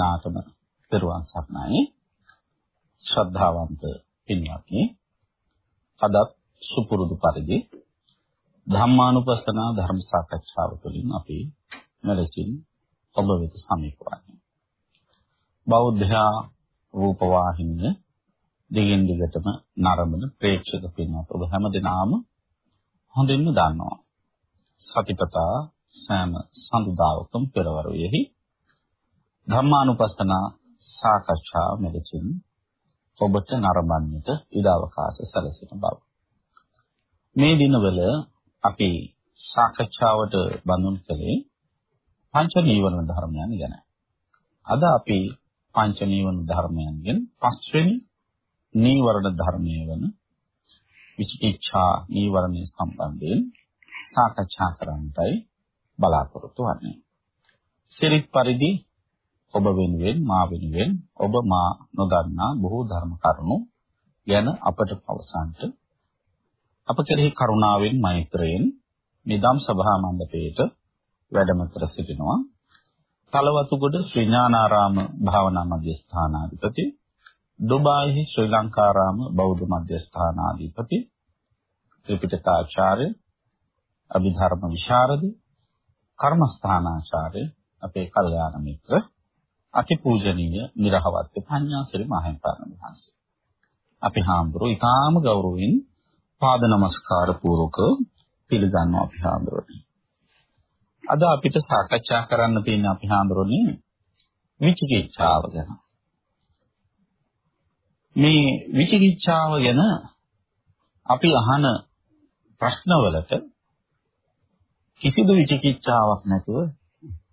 හැම දිනාටම පෙරවන් සරණයි. ශ්‍රද්ධාවන්ත පින්වත්නි අදත් සුපුරුදු පරිදි ධම්මානුපස්සනා ධර්ම සාකච්ඡාව තුළින් අපි මෙලෙසින් ඔබ වෙත සමීප වන්නේ බෞද්ධයා රූපවාහිනිය දිගින් දිගටම නරඹන ප්‍රේක්ෂක පින්වත් ඔබ හැමදෙනාම හොඳින්ම දන්නවා. සතිපතා සෑම සඳුදාවකම පෙරවරුවේහි ධම්මානුපස්සන සාකච්ඡා මෙලෙසින් ඔබට නරඹන්නට ඉඩ අවකාශ සැලසෙන බව. මේ දිනවල අපි සාකච්ඡාවට බඳුන් කළේ පංච නීවරණ ධර්මයන් ගැන. අද අපි පංච නීවරණ ධර්මයන්ගෙන් පස්වෙනි නීවරණ ධර්මය වන විචිකිච්ඡා නීවරණය සම්බන්ධයෙන් සාකච්ඡා කරන්නටයි බලාපොරොත්තු වෙන්නේ. සිරිත් පරිදි ඔබ වෙනුවෙන් මා වෙනුවෙන් ඔබ මා නොදන්නා බොහෝ ධර්ම කරුණු ගැන අපට පවසන්නට අප කෙරෙහි කරුණාවෙන් මෛත්‍රයෙන් නිදම් සභා මණ්ඩපයේට වැඩම කර සිටිනවා. තලවතුගොඩ ශ්‍රී ඥානාරාම භාවනා මධ්‍යස්ථානාධිපති ඩුබායිහි ශ්‍රී ලංකාරාම බෞද්ධ මධ්‍යස්ථානාධිපති ත්‍රිපිටකාචාර්ය අභිධර්ම විශාරද කර්මස්ථානාචාර්ය අපේ කල්යාණ මිත්‍ර අතිපූජනීය නිරහවත් පඤ්ඤාසිරි මහින්පාණ වහන්සේ. අපි හාමුදුරුවෝ ඊටාම ගෞරවයෙන් පාද නමස්කාර පූර්වක පිළිගන්නවා අපි හාමුදුරුවනේ. අද අපිට සාකච්ඡා කරන්න තියෙන අපි හාමුදුරුවනේ විචිකිච්ඡාව ගැන. මේ විචිකිච්ඡාව ගැන අපි අහන ප්‍රශ්නවලට කිසිදු විචිකිච්ඡාවක් නැතුව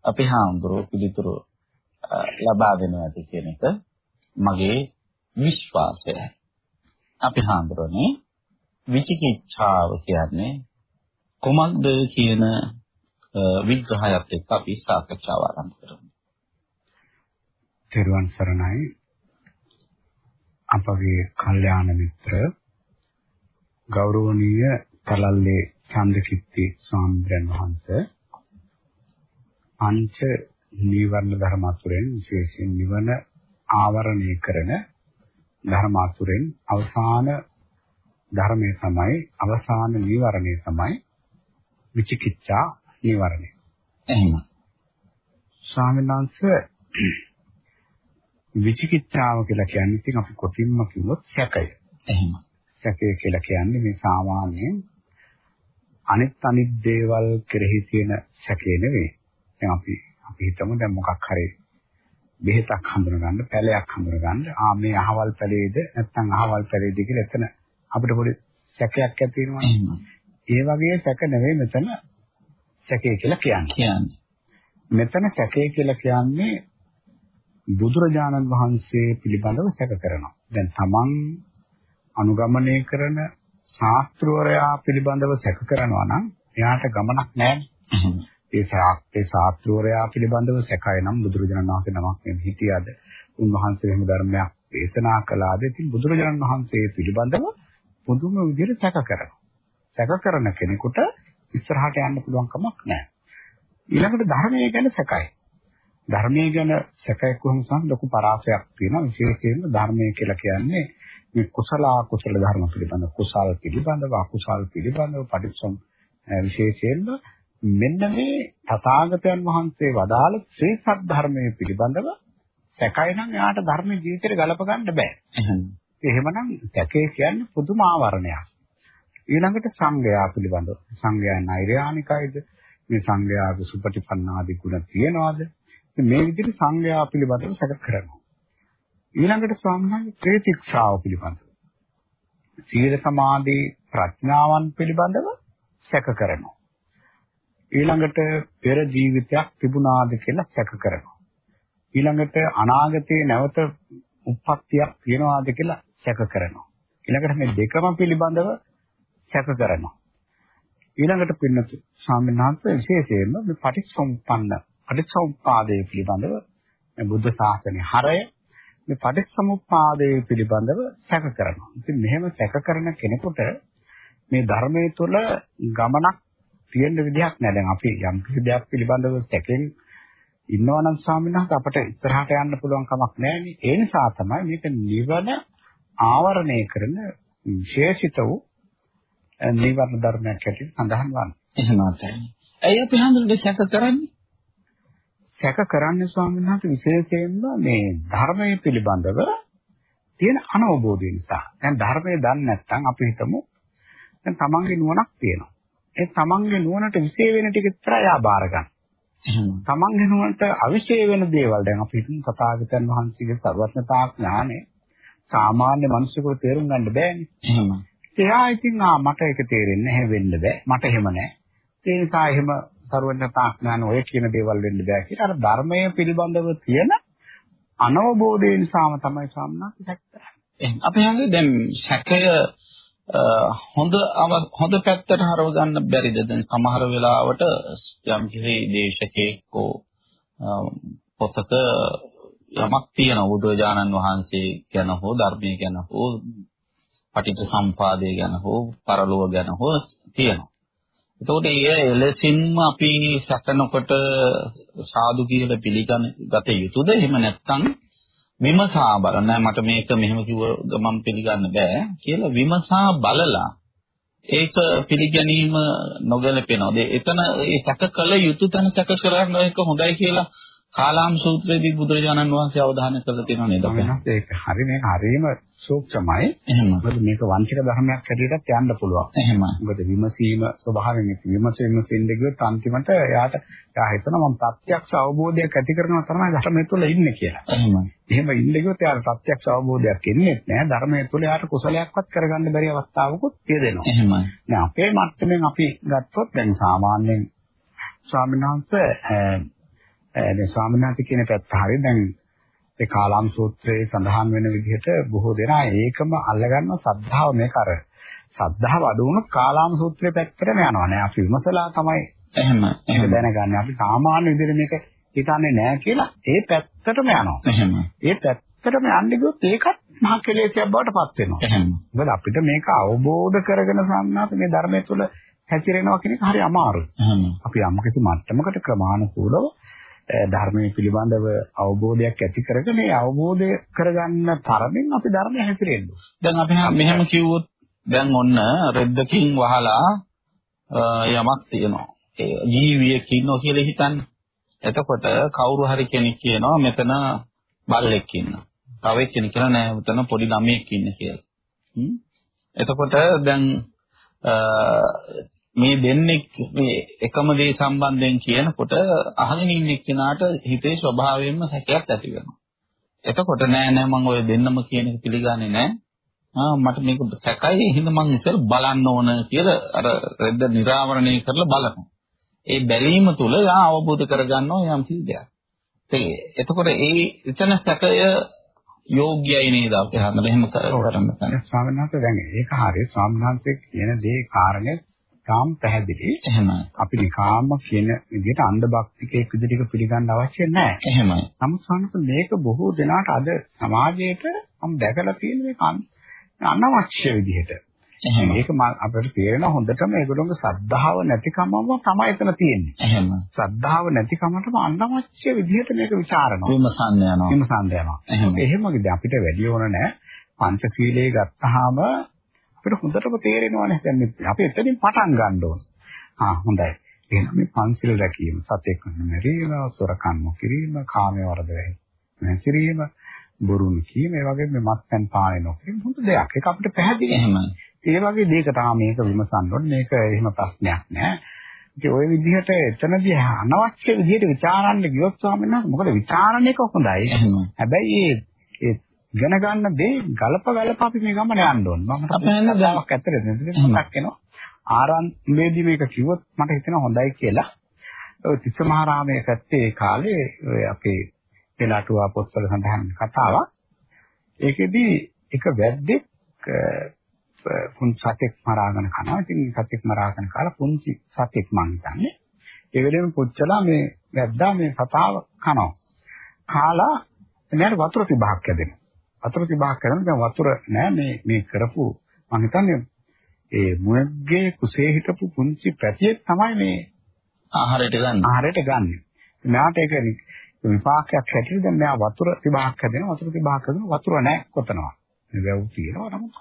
අපි හාමුදුරුවෝ පිළිතුරු ලබා දෙනවාද කියන එක මගේ විශ්වාසයයි. අපි හාමුදුරනේ විචිකිච්ඡාව කියන්නේ කොමක්ද කියන විග්‍රහයත් එක්ක අපි සාකච්ඡාව ආරම්භ කරමු. තෙරුවන් සරණයි අපගේ කල්යාණ මිත්‍ර ගෞරවනීය තලල්ලේ චන්දකිත්ති ස්වාමීන් වහන්සේ පංච නීවරණ ධර්ම අතුරෙන් විශේෂයෙන් නිවන ආවරණය කරන ධර්ම අතුරෙන් අවසාන ධර්මයේ තමයි අවසාන නීවරණය තමයි විචිකිච්ඡා නීවරණය. එහෙම. ස්වාමීන් වහන්සේ විචිකිච්ඡාව කියලා කියන්නේ ඉතින් අපි කොටින්ම කිව්වොත් සැකය. එහෙම. සැකය කියලා කියන්නේ මේ සාමාන්‍යයෙන් අනිත් අනිත් දේවල් කෙරෙහි තියෙන සැකේ නෙවෙයි. දැන් අපි අපි හිතමු දැන් මොකක් හරි බෙහෙතක් හඳුනගන්න, පැලයක් හඳුනගන්න. ආ මේ අහවල් පැලේද නැත්නම් අහවල් පැලේද කියලා එතන අපිට පොඩි සැකයක් ඇති වෙනවා. ඒ වගේ සැක නෙවෙයි මෙතන සැකේ කියලා කියන්නේ. මෙතන සැකේ කියලා කියන්නේ බුදුරජාණන් වහන්සේ පිළිබඳව සැක කරනවා. දැන් තමන් අනුගමනය කරන ශාස්ත්‍රවරයා පිළිබඳව සැක කරනවා නම් එයාට ගමනක් නැහැ. ඒ ශාස්ත්‍රයේ ශාස්ත්‍රවරයා පිළිබඳව සැකය නම් බුදුරජාණන් වහන්සේ නමක් වෙන හිටියද උන්වහන්සේ එහෙම ධර්මයක් දේශනා කළාද ඉතින් බුදුරජාණන් වහන්සේ පිළිබඳව පුදුම විදිහට සැක කරනවා. සැක කරන කෙනෙකුට ඉස්සරහට යන්න පුළුවන් කමක් නැහැ. ඊළඟට ධර්මයේ ගැන සැකයි. ධර්මයේ ගැන සැකයක් වුණාම ලොකු පරාසයක් තියෙනවා. විශේෂයෙන්ම ධර්මය කියලා කියන්නේ මේ කුසල අකුසල ධර්ම පිළිබඳව කුසල් පිළිබඳව අකුසල් පිළිබඳව පටිච්චසම් විශේෂයෙන්ම මෙන්න මේ තථාගතයන් වහන්සේ වදාළ ශ්‍රී සද්ධර්මයේ පිළිබඳව සැකයි නම් එයාට ධර්ම ජීවිතේට ගලප ගන්න බෑ. එහෙමනම් සැකේ කියන්නේ පුදුම ආවරණයක්. ඊළඟට සංගයා පිළිබඳව සංගයා නෛර්යානිකයිද මේ සංගයාගේ සුපටිපන්නාදී ගුණ තියනවාද මේ විදිහට සංගයා පිළිබඳව සැක කරනවා. ඊළඟට ස්වාමීන් ත්‍රිතික්ෂාව පිළිබඳව. සීල සමාධි ප්‍රඥාවන් පිළිබඳව සැක කරනවා. ඊළඟට පෙර ජීවිතයක් තිබුණාද කියලා සැක කරනවා. ඊළඟට අනාගතයේ නැවත උප්පත්තියක් තියනවාද කියලා සැක කරනවා. ඊළඟට මේ දෙකම පිළිබඳව සැක කරනවා. ඊළඟට පින්නතු ස්වාමීන් වහන්සේ විශේෂයෙන්ම මේ පටිච්චසමුප්පන්න පටිච්චසමුප්පාදයේ පිළිබඳව බුද්ධ ශාසනයේ හරය මේ පටිච්චසමුප්පාදයේ පිළිබඳව සැක කරනවා. ඉතින් මෙහෙම සැක කරන කෙනෙකුට මේ ධර්මයේ තුල ගමනක් තියෙන විදිහක් නෑ. දැන් අපි යම් කිසි දෙයක් පිළිබඳව සැකෙන් ඉන්නවනම් ස්වාමීන් වහන්සේ අපට ඉස්සරහට යන්න පුළුවන් කමක් නැහැ ඒ නිසා තමයි මේක නිවන ආවරණය කරන විශේෂිත වූ නිවර්ණ ධර්මයක් ඇටියට සඳහන් වන්නේ. එහෙමයි. ඇයි අපි හඳුනන්නේ සැක කරන්නේ? සැක කරන්නේ ස්වාමීන් වහන්සේ විශේෂයෙන්ම මේ ධර්මයේ පිළිබඳව තියෙන අනවබෝධය නිසා. දැන් ධර්මයේ දන්නේ නැත්නම් අපි හිතමු දැන් තමන්ගේ නුවණක් තියෙනවා. ඒ තමන්ගේ නුවණට විශේෂ වෙන ටික විතරයි ආ බාර ගන්න. තමන්ගේ නුවණට අවිශේෂ වෙන දේවල් දැන් අපි හිතමු තථාගතයන් වහන්සේගේ සර්වඥතා ඥානය සාමාන්‍ය මිනිසෙකුට තේරුම් ගන්න බෑනේ. එහෙමයි. එයා ඉතින් ආ මට ඒක තේරෙන්නේ නැහැ වෙන්න බෑ. මට එහෙම නැහැ. ඒ නිසා එහෙම සර්වඥතා ඥාන ඔය කියන දේවල් වෙන්න බෑ කියලා අර ධර්මය පිළිබඳව තියෙන අනවබෝධය නිසාම තමයි සාමනාත් සැක කරන්නේ. අපි හංගේ දැන් සැකය හොඳ හොඳ පැත්තට හරව ගන්න බැරිද? දැන් සමහර වෙලාවට යම් කිසි දේශකෙක්කෝ පොතක යමක් තියෙන බුදුජානන් වහන්සේ ගැන හෝ ධර්මයේ ගැන හෝ පටිච්ච සම්පාදය ගැන හෝ පරලෝව ගැන හෝ තියෙනවා. එතකොට ඒ එලෙසින්ම අපි සැකනකොට සාදු කියලා පිළිගන්න ගත යුතුද? එහෙම නැත්නම් විමසා බලන්න මට මේක මෙහෙම කිව්ව ගමන් පිළිගන්න බෑ කියලා විමසා බලලා ඒක පිළිගැනීම නොගැලපෙනවා. එතන ඒ සැක කළ යුතු තැන සැක කරන එක හොඳයි කියලා කාලාම් සූත්‍රයේදී බුදුරජාණන් වහන්සේ අවධානය කරලා තියෙනවා නේද? අපේ ඒක හරි මේක හරීම සූක්ෂමයි. එහෙම. මොකද මේක වංචක ධර්මයක් හැටියටත් යන්න පුළුවන්. එහෙම. මොකද විමසීම ස්වභාවයෙන් විමසීම විමසින්න ගියොත් අන්තිමට එයාට එයා හිතනවා මම ප්‍රත්‍යක්ෂ අවබෝධයක් ඇති කරනවා තමයි ධර්මයේ තුල ඉන්නේ කියලා. එහෙම. එහෙම ඉන්න ගියොත් එයාට ප්‍රත්‍යක්ෂ අවබෝධයක් එන්නේ නැහැ. ධර්මයේ තුල එයාට කුසලයක්වත් කරගන්න බැරි අවස්ථාවකුත් තියෙනවා. එහෙමයි. දැන් අපේ මට්ටමින් අපි ගත්තොත් දැන් සාමාන්‍යයෙන් ස්වාමීන් වහන්සේ දැන් ස්වාමීන් වහන්සේ කියන පැත්ත හරිය දැන් ඒ කාලාම් සූත්‍රයේ සඳහන් වෙන විදිහට බොහෝ දෙනා ඒකම අල්ලගන්න සද්ධාව මේක අර. සද්ධාව අඩු වුණොත් කාලාම් සූත්‍රයේ පැත්තටම යනවා නෑ. අපි විමසලා තමයි එහෙම ඒක දැනගන්නේ. අපි සාමාන්‍ය විදිහට මේක හිතන්නේ නෑ කියලා ඒ පැත්තටම යනවා. එහෙම. ඒ පැත්තටම යන්නේ ගියොත් ඒකත් මහා කෙලෙසයක් බවට පත් වෙනවා. එහෙම. මොකද අපිට මේක අවබෝධ කරගෙන සම්මාත මේ ධර්මයේ තුල හැසිරෙනවා කියන එක හරි අමාරුයි. එහෙම. අපි යම් කිසි මට්ටමකට ක්‍රමානුකූලව ධර්මයේ පිළිබඳව අවබෝධයක් ඇති කරගෙන මේ අවබෝධය කරගන්න තරමින් අපි ධර්මය හැසිරෙන්න දැන් අපි මෙහෙම කිව්වොත් දැන් ඔන්න රෙද්දකින් වහලා යමක් තියෙනවා. ඒ ජීවියෙක් ඉන්නවා කියලා හිතන්න. එතකොට කවුරු හරි කෙනෙක් කියනවා මෙතන බල්ලෙක් ඉන්නවා. තව එක්කෙනෙක් කියනවා නෑ මෙතන පොඩි ළමයෙක් ඉන්න කියලා. එතකොට දැන් මේ දෙන්නේ මේ එකම දේ සම්බන්ධයෙන් කියනකොට අහගෙන ඉන්න එක්කෙනාට හිතේ ස්වභාවයෙන්ම සැකයක් ඇති වෙනවා. එතකොට නෑ නෑ මම ඔය දෙන්නම කියන එක පිළිගන්නේ නෑ. ආ මට මේක සැකයි හින්දා මං ඉතින් බලන්න ඕන කියලා අර රෙද්ද නිරාවරණය කරලා බලනවා. ඒ බැලීම තුල යා අවබෝධ කරගන්නවා යම් කිසි දෙයක්. ඒ එතකොට ඒ එතන සැකය යෝග්‍යයි නේද අපි හඳුනන එහෙම කරන්න. ස්වාමීන් වහන්සේ දැන් ඒක හරිය ස්වාමීන් වහන්සේ කියන දේ කාරණේ තාම පැහැදිලි. එහෙමයි. අපි නිකාම්ම කියන විදිහට අන්ධ භක්තිකයෙක් විදිහට පිළිගන්න අවශ්‍ය නැහැ. එහෙමයි. නමුත් සානක මේක බොහෝ දෙනාට අද සමාජයේට මම දැකලා තියෙන මේක අනවශ්‍ය විදිහට. එහෙම. ඒක අපිට තේරෙන හොඳටම ඒගොල්ලෝගේ ශ්‍රද්ධාව නැතිකමම තමයි එතන තියෙන්නේ. එහෙම. ශ්‍රද්ධාව නැතිකමටම අනවශ්‍ය විදිහට මේක ਵਿਚාරනවා. විමසන්න යනවා. විමසන්න යනවා. එහෙම. එහෙමද අපිට වැඩි ඕන නැහැ. පංචශීලයේ ගත්තාම අපිට හොඳටම තේරෙනවානේ දැන් මේ අපි එතනින් පටන් ගන්න ඕන. ආ හොඳයි. එහෙනම් මේ පංචිල් රැකීම සතෙක් නොමරීම, සොරකම් නොකිරීම, කාමයේ වරද නැතිරීම, බොරුන් කීම, ඒ වගේ මේ මත්පැන් පානය නොකිරීම හොඳ දෙයක්. ඒක අපිට පැහැදිලි එහෙමයි. ඒ වගේ දෙයක තමයි මේක විමසන්න ඕනේ. මේක එහෙම ප්‍රශ්නයක් නෑ. ඉතින් ওই විදිහට එතනදී අනවශ්‍ය විදිහට ਵਿਚාරන්න ගියොත් ස්වාමීන් වහන්සේ මොකද ਵਿਚාරණ එක හොඳයි. හැබැයි ඉගෙන ගන්න දේ ගලප ගලප අපි මේ ගමන යන්න ඕනේ. මම අපේ දාවක් ඇත්තට මතක් වෙනවා. ආරම්භයේදී මේක කිව්වොත් මට හිතෙනවා හොඳයි කියලා. ඔය තිස්ස මහරාමයේ පැත්තේ ඒ කාලේ ඔය අපේ පෙළටුවා පොත්වල සඳහන් කතාවක්. ඒකෙදි එක වැද්දෙක් පුංචි සතෙක් මරාගෙන කනවා. ඉතින් සතෙක් මරාගෙන කාලා පුංචි සතෙක් මං හිතන්නේ. ඒ වෙලෙම පුච්චලා මේ වැද්දා මේ සතාව කනවා. කාලා එයාට වතුර තිබහක් හැදෙනවා. වතුර තිබහක් කරන දැන් වතුර නෑ මේ මේ කරපු මම හිතන්නේ ඒ මුණගේ කුසේ හිටපු පුංචි පැටියෙක් තමයි මේ ආහාරයට ගන්න. ආහාරයට ගන්න. මෙයාට ඒක විපාකයක් හැටියට දැන් මෙයා වතුර විභාග හැදෙනවා වතුර විභාග කරනවා වතුර නැහැ කොතනවා. මේ වැව් තියෙනවා නමුත්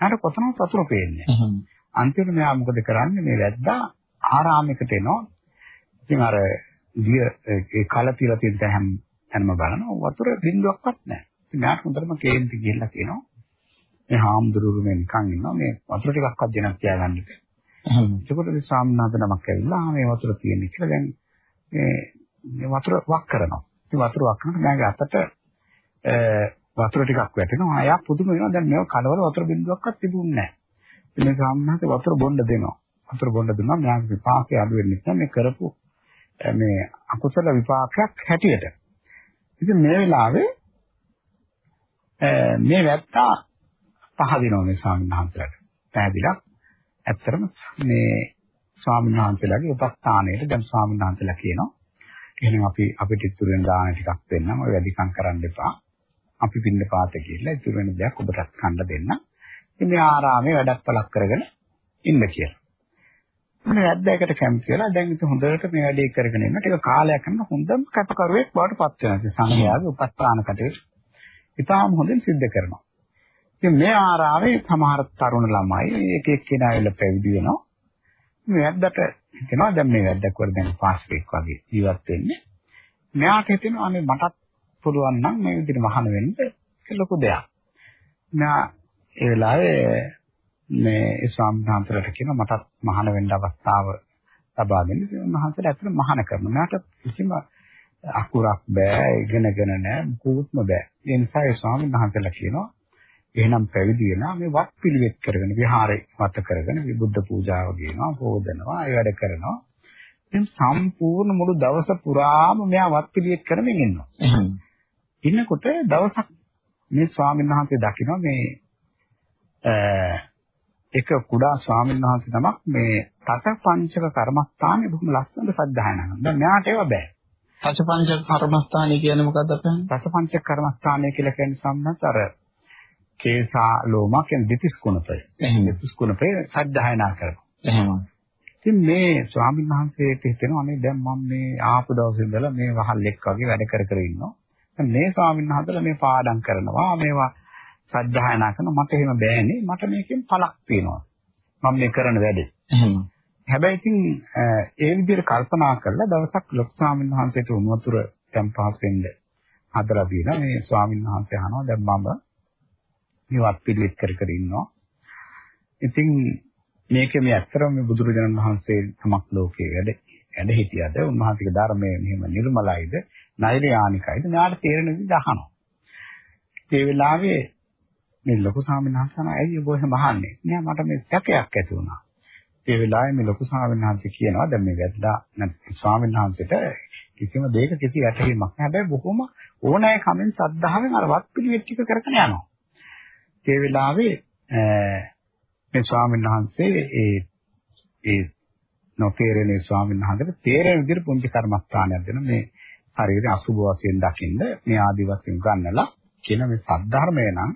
නාට කොතනවත් වතුර පේන්නේ නැහැ. අන්තිමට මෙයා මොකද කරන්නේ මේ වැද්දා ආරාමයකට එනවා. ඉතින් අර දිය ඒ කල තියලා තියෙන හැම බලනවා වතුර බින්දුවක්වත් නැහැ. මෙයාට හොඳටම කේන්ති ගිහිල්ලා කියනවා මේ හාමුදුරුවෝ මේ නිකන් ඉන්නවා මේ වතුර ටිකක්වත් දෙනක් තියාගන්න. එතකොට මේ ස්වාමීනාද නමක් ඇවිල්ලා මේ වතුර තියෙන්නේ කියලා දැන් මේ වතුර වක් කරනවා. ඉතින් වතුර වක් කරනකොට මගේ අතට වතුර ටිකක් වැටෙනවා. ආයා පුදුම වෙනවා. දැන් මේව කඩවල වතුර බින්දුවක්වත් තිබුණේ නැහැ. ඉතින් මේ ස්වාමීනාද වතුර බොන්න දෙනවා. වතුර බොන්න දුන්නා. මගේ විපාකේ අඩු වෙන්නේ නැහැ. මේ කරපු මේ අකුසල විපාකයක් හැටියට. ඉතින් මේ වෙලාවේ මේ වැත්තා පහදිනවා මේ ස්වාමීන් වහන්සේලාට. පැහැදිලා. ඇත්තරම මේ ස්වාමීන් වහන්සේලාගේ උපස්ථානයේට දැන් ස්වාමීන් වහන්සේලා කියනවා. එහෙනම් අපි අපිට ඉතුරු වෙන දාන ටිකක් දෙන්නම්. ඔය වැඩිකම් කරන්න එපා. අපි පින්න පාත කියලා ඉතුරු වෙන දෙයක් ඔබටත් කන්න දෙන්න. ඉතින් මේ ආරාමේ වැඩක් පළක් කරගෙන ඉන්න කියලා. මම වැද්දයකට කැමති වෙලා දැන් ඉතින් හොඳට මේ වැඩේ කරගෙන ඉන්න. ටික කාලයක් යනකොට හොඳම කටකරුවෙක් බවට පත් වෙනවා. ඉතින් සංඝයාගේ උපස්ථාන කටයුතු ඉතාම හොඳින් සිද්ධ කරනවා. ඉතින් මේ ආරාමේ සමහර තරුණ ළමයි එක එක්කෙනා එළ පැවිදි වෙනවා. මේ වැද්දට හිතෙනවා දැන් මේ වැද්දක් වල දැන් පාස්පේක් වගේ ජීවත් වෙන්නේ. මෙයාට හිතෙනවා අනේ මටත් පුළුවන් නම් මේ විදිහට මහාන වෙන්න ලොකු දෙයක්. මෙයා ඒ වෙලාවේ මේ ස්වාමීන් කියන මටත් මහාන වෙන්න අවස්ථාව ලබා දෙන්න. මහන්සලා ඇත්තට මහාන කරනවා. මෙයාට කිසිම අකුරක් බෑ ඉගෙනගෙන නෑ මුකුත්ම බෑ. ඒ නිසා ඒ ස්වාමීන් වහන්සේලා කියනවා එහෙනම් පැවිදි වෙනා මේ වත් පිළිවෙත් කරගෙන විහාරේ වත කරගෙන විබුද්ධ පූජාව කියනවා හොදනවා ඒ වැඩ කරනවා. ඉතින් සම්පූර්ණ මුළු දවස පුරාම මෙයා වත් පිළිවෙත් කරමින් ඉන්නවා. ඉන්නකොට දවසක් මේ ස්වාමීන් වහන්සේ දකිනවා මේ එක කුඩා ස්වාමීන් වහන්සේ තමක් මේ තත පංචක කර්මස්ථානේ බොහොම ලස්සනට සද්ධායනා කරනවා දැන් මෙයාට ඒව බෑ තත පංචක කර්මස්ථානේ කියන්නේ මොකක්ද අපහන් තත පංචක කර්මස්ථානේ කියලා කියන්නේ සම්මත අර කේසා ලෝමා කියන දෙතිස් කුණපය. එහෙනම් දෙතිස් කුණපය සජ්ජායනා කරනවා. එහෙම. ඉතින් මේ ස්වාමීන් වහන්සේට හිතෙනවා අනේ දැන් මම මේ ආපු දවසේ ඉඳලා මේ වහල්ෙක් වගේ වැඩ කර කර ඉන්නවා. දැන් මේ ස්වාමීන් වහන්සේලා මේ පාඩම් කරනවා මේවා සජ්ජායනා කරනවා මට එහෙම බෑනේ මට මේකෙන් පළක් තියෙනවා. මම මේ කරන වැඩේ. එහෙම. හැබැයි ඉතින් ඒ විදිහට කල්පනා කරලා දවසක් ලොකු ස්වාමීන් වහන්සේට උණුවතුර tempahස් වෙන්න හදලා දීලා මේ ස්වාමීන් වහන්සේ අහනවා දැන් මම මේවත් පිළිවෙත් කර කර ඉන්නවා. ඉතින් මේක මේ ඇත්තරම මේ බුදුරජාණන් වහන්සේ තමක් ලෝකයේ වැඩ වැඩ හිටියද උන්වහන්සේගේ ධර්මයේ මෙහෙම නිර්මලයිද නෛර්යානිකයිද මෙයාට තේරෙන විදිහට අහනවා. ඒ වෙලාවේ මේ ලොකු ස්වාමීන් වහන්සේ ඇයි ඔබ එහෙම අහන්නේ? නෑ මට මේ සැකයක් ඇති වුණා. ඒ වෙලාවේ මේ ලොකු ස්වාමීන් වහන්සේ කියනවා දැන් මේ වැදලා නැත්නම් ස්වාමීන් වහන්සේට කිසිම දෙයක කිසි යටහීමක් නැහැ. හැබැයි බොහොම ඕනෑ කමෙන් සද්ධාවෙන් අර වත් පිළිවෙත් ටික කරගෙන යනවා. ඒ වෙලාවේ මේ ස්වාමීන් වහන්සේ ඒ ඒ නොතේරෙන ස්වාමීන් වහන්සේට තේරෙන විදිහට පුංචි කර්මස්ථානයක් දෙන මේ ශරීරය අසුභ වශයෙන් දකින්ද මේ ආදි වශයෙන් ගන්නලා කියන මේ සද්ධර්මය නම්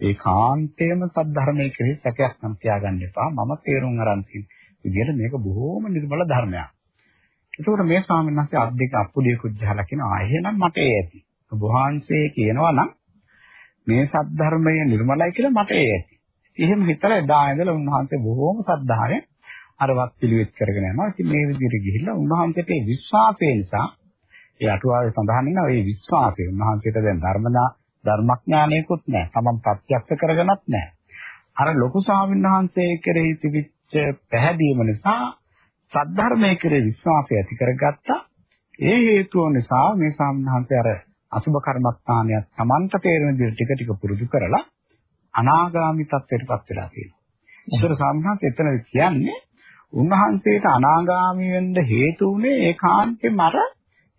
ඒ කාන්තේම සද්ධර්මයේ කෙරෙහි සැකයක් නම් තියාගන්න එපා මම තේරුම් අරන් තියෙන විදිහට මේක බොහෝම නිර්මල ධර්මයක්. ඒකෝට මේ ස්වාමීන් වහන්සේ අත් දෙක අප්පුඩිය කුජහලා කියන ආ එහෙනම් මට ඒ ඇති. ඔබ වහන්සේ කියනවා නම් මේ සද්ධර්මය නිර්මලයි කියලා මට ඒ ඇති. එහෙම හිතලා එදා ඉඳලා උන්වහන්සේ බොහෝම සද්ධායෙන් අරවත් පිළිවෙත් කරගෙන යනවා. ඉතින් මේ විදිහට ගිහිල්ලා උන්වහන්සේට ඒ විශ්වාසය නිසා ඒ අටුවාවේ සඳහන් වෙනවා ඒ විශ්වාසය උන්වහන්සේට දැන් ධර්මනා ධර්මඥානයකුත් නැහැ. තමන් ප්‍රත්‍යක්ෂ කරගනත් නැහැ. අර ලොකු ස්වාමීන් වහන්සේ කෙරෙහි තිබිච්ච පැහැදීම නිසා සද්ධර්මයේ කෙරෙහි විශ්වාසය ඇති කරගත්තා. ඒ හේතුව නිසා මේ ස්වාමීන් වහන්සේ අර අසුබ කර්මස්ථානයක් Tamanta තේරෙන විදිහට ටික ටික පුරුදු කරලා අනාගාමි තත්ත්වයටපත් වෙලා තියෙනවා. ඒතර සම්හත් එතන කියන්නේ උන්වහන්සේට අනාගාමී වෙන්න හේතු උනේ ඒකාන්තයෙන්ම අර